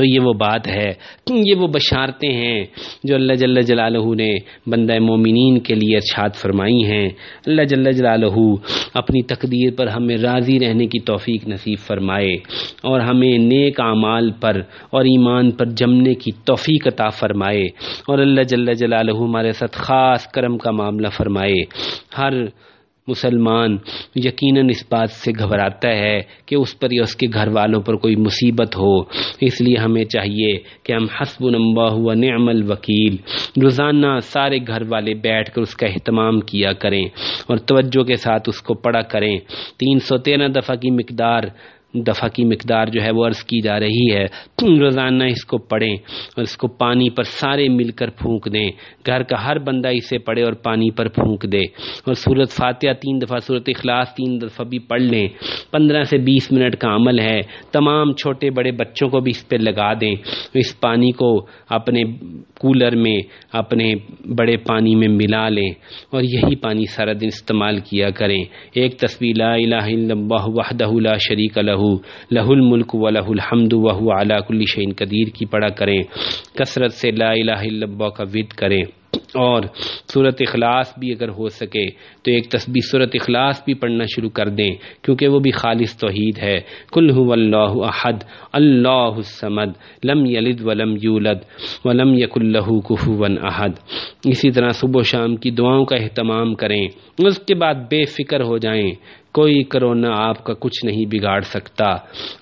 تو یہ وہ بات ہے۔ یہ وہ بشارتیں ہیں جو اللہ جل جلالہ نے بندہ مومنین کے لیے ارشاد فرمائی ہیں۔ اللہ جل جلالہ اپنی تقدیر پر ہمیں راضی رہنے کی توفیق نصیب فرمائے اور ہمیں نیک اعمال پر اور ایمان پر جمنے کی توفیق عطا فرمائے اور اللہ جل جلالہ ہمارے ساتھ خاص کرم کا معاملہ فرمائے۔ ہر مسلمان یقیناً اس بات سے گھبراتا ہے کہ اس پر یا اس کے گھر والوں پر کوئی مصیبت ہو۔ اس لیے ہمیں چاہیے کہ ہم حسب نمبا ہوا نعم الوکیل، روزانہ سارے گھر والے بیٹھ کر اس کا اہتمام کیا کریں اور توجہ کے ساتھ اس کو پڑھا کریں۔ تین سو تیرہ دفعہ کی مقدار دفعہ کی مقدار جو ہے وہ عرض کی جا رہی ہے۔ روزانہ اس کو پڑھیں اور اس کو پانی پر سارے مل کر پھونک دیں۔ گھر کا ہر بندہ اسے پڑھے اور پانی پر پھونک دے۔ اور صورت فاتحہ تین دفعہ صورت اخلاص تین دفعہ بھی پڑھ لیں۔ پندرہ سے بیس منٹ کا عمل ہے۔ تمام چھوٹے بڑے بچوں کو بھی اس پہ لگا دیں۔ اس پانی کو اپنے کولر میں، اپنے بڑے پانی میں ملا لیں۔ اور یہی پانی سارا دن استعمال کیا کریں۔ ایک تصویر، لا الہ الا اللہ، وحدہ لا شریک لہو لہ الملک و لہ الحمد وہو علا کل شعین قدیر کی پڑھا کریں، کثرت سے لا الہ الا اللہ کا ود کریں۔ اور صورت اخلاص بھی اگر ہو سکے، تو ایک تسبیح صورت اخلاص بھی پڑھنا شروع کر دیں، کیونکہ وہ بھی خالص توحید ہے۔ کل هو اللہ احد، اللہ السمد لم یلد ولم یولد ولم یک اللہ کفوا احد۔ اسی طرح صبح و شام کی دعاؤں کا اہتمام کریں، اس کے بعد بے فکر ہو جائیں۔ کوئی کرونا آپ کا کچھ نہیں بگاڑ سکتا،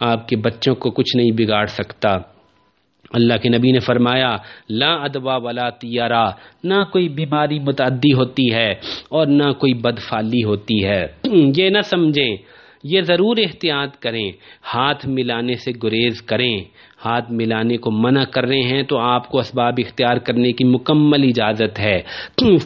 آپ کے بچوں کو کچھ نہیں بگاڑ سکتا۔ اللہ کے نبی نے فرمایا، لا ادوا ولا تیارا، نہ کوئی بیماری متعدی ہوتی ہے اور نہ کوئی بدفالی ہوتی ہے۔ یہ نہ سمجھیں، یہ ضرور احتیاط کریں، ہاتھ ملانے سے گریز کریں۔ ہاتھ ملانے کو منع کر رہے ہیں تو آپ کو اسباب اختیار کرنے کی مکمل اجازت ہے۔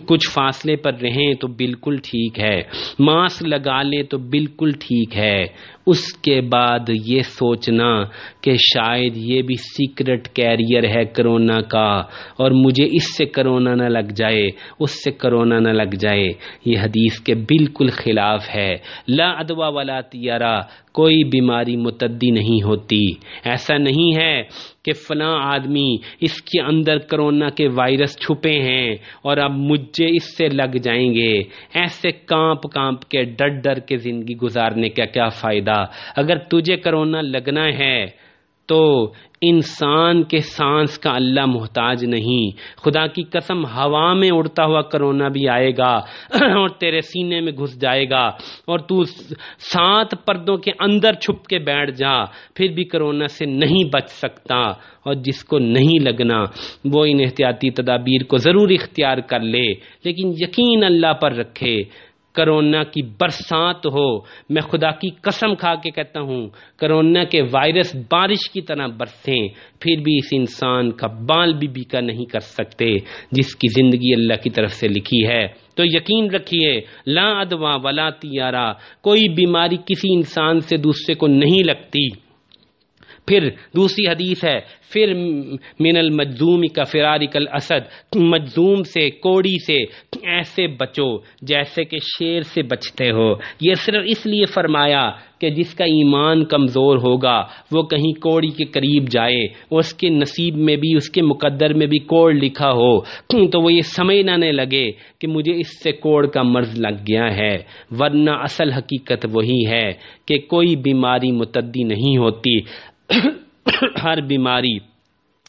کچھ فاصلے پر رہیں تو بالکل ٹھیک ہے۔ ماسک لگا لیں تو بالکل ٹھیک ہے۔ اس کے بعد یہ سوچنا کہ شاید یہ بھی سیکرٹ کیریئر ہے کرونا کا اور مجھے اس سے کرونا نہ لگ جائے، اس سے کرونا نہ لگ جائے۔ یہ حدیث کے بالکل خلاف ہے۔ لا ادوا والا تیارا کوئی بیماری متدی نہیں ہوتی۔ ایسا نہیں ہے کہ فلاں آدمی اس کے اندر کرونا کے وائرس چھپے ہیں اور اب مجھے اس سے لگ جائیں گے۔ ایسے کانپ کانپ کے، ڈر ڈر کے زندگی گزارنے کا کیا فائدہ؟ اگر تجھے کرونا لگنا ہے تو انسان کے سانس کا اللہ محتاج نہیں۔ خدا کی قسم ہوا میں اڑتا ہوا کرونا بھی آئے گا اور تیرے سینے میں گھس جائے گا اور تو سات پردوں کے اندر چھپ کے بیٹھ جا۔ پھر بھی کرونا سے نہیں بچ سکتا اور جس کو نہیں لگنا، وہ ان احتیاطی تدابیر کو ضرور اختیار کر لے۔ لیکن یقین اللہ پر رکھے۔ کرونا کی برسات ہو، میں خدا کی قسم کھا کے کہتا ہوں، کرونا کے وائرس بارش کی طرح برسیں، پھر بھی اس انسان کا بال بھی بیکا نہیں کر سکتے، جس کی زندگی اللہ کی طرف سے لکھی ہے۔ تو یقین رکھیے، لا ادوا ولا تیارا، کوئی بیماری کسی انسان سے دوسرے کو نہیں لگتی۔ پھر دوسری حدیث ہے، پھر من المجزوم کا فراری کل اسد مجزوم سے، کوڑی سے ایسے بچو جیسے کہ شیر سے بچتے ہو۔ یہ صرف اس لیے فرمایا کہ جس کا ایمان کمزور ہوگا، وہ کہیں کوڑی کے قریب جائے، اس کے نصیب میں بھی، اس کے مقدر میں بھی کوڑ لکھا ہو۔ تو وہ یہ سمجھنے لگے کہ مجھے اس سے کوڑ کا مرض لگ گیا ہے۔ ورنہ اصل حقیقت وہی ہے کہ کوئی بیماری متدی نہیں ہوتی۔ ہر بیماری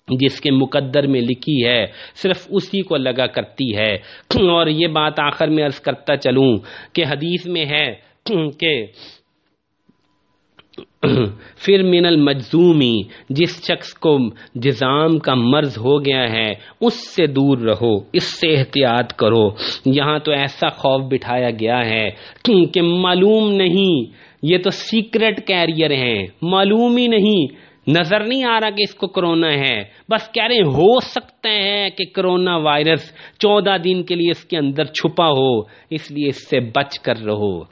جس کے مقدر میں لکھی ہے، صرف اسی کو لگا کرتی ہے۔ اور یہ بات آخر میں عرض کرتا چلوں کہ حدیث میں ہے کہ پھر من المجزومی، جس شخص کو جزام کا مرض ہو گیا ہے، اس سے دور رہو، اس سے احتیاط کرو۔ یہاں تو ایسا خوف بٹھایا گیا ہے کہ معلوم نہیں یہ تو سیکرٹ کیریئر ہیں۔ معلوم ہی نہیں۔ نظر نہیں آ رہا کہ اس کو کرونا ہے۔ بس کہہ رہے ہو سکتے ہیں کہ کرونا وائرس چودہ دن کے لیے اس کے اندر چھپا ہو، اس لیے اس سے بچ کر رہو۔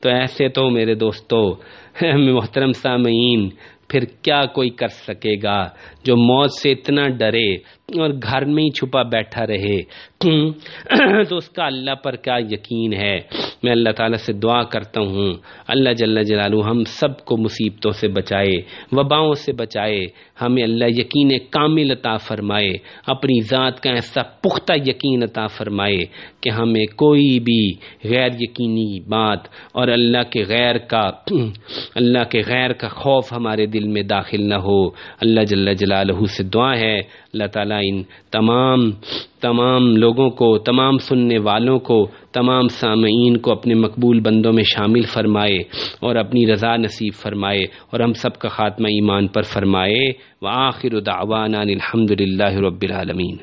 تو ایسے تو میرے دوستو، محترم سامعین، پھر کیا کوئی کر سکے گا؟ جو موت سے اتنا ڈرے اور گھر میں ہی چھپا بیٹھا رہے۔ تو اس کا اللہ پر کیا یقین ہے؟ میں اللہ تعالیٰ سے دعا کرتا ہوں۔ اللہ جل جلالہ ہم سب کو مصیبتوں سے بچائے، وباؤں سے بچائے۔ ہمیں اللہ یقین کامل عطا فرمائے، اپنی ذات کا ایسا پختہ یقین عطا فرمائے کہ ہمیں کوئی بھی غیر یقینی بات اور اللہ کے غیر کا، اللہ کے غیر کا خوف ہمارے دل میں داخل نہ ہو۔ اللہ جل جلالہ سے دعا ہے۔ اللہ تعالیٰ ان تمام تمام لوگوں کو، تمام سننے والوں کو، تمام سامعین کو اپنے مقبول بندوں میں شامل فرمائے اور اپنی رضا نصیب فرمائے اور ہم سب کا خاتمہ ایمان پر فرمائے۔ وآخر دعوانا الحمد للہ رب العالمین۔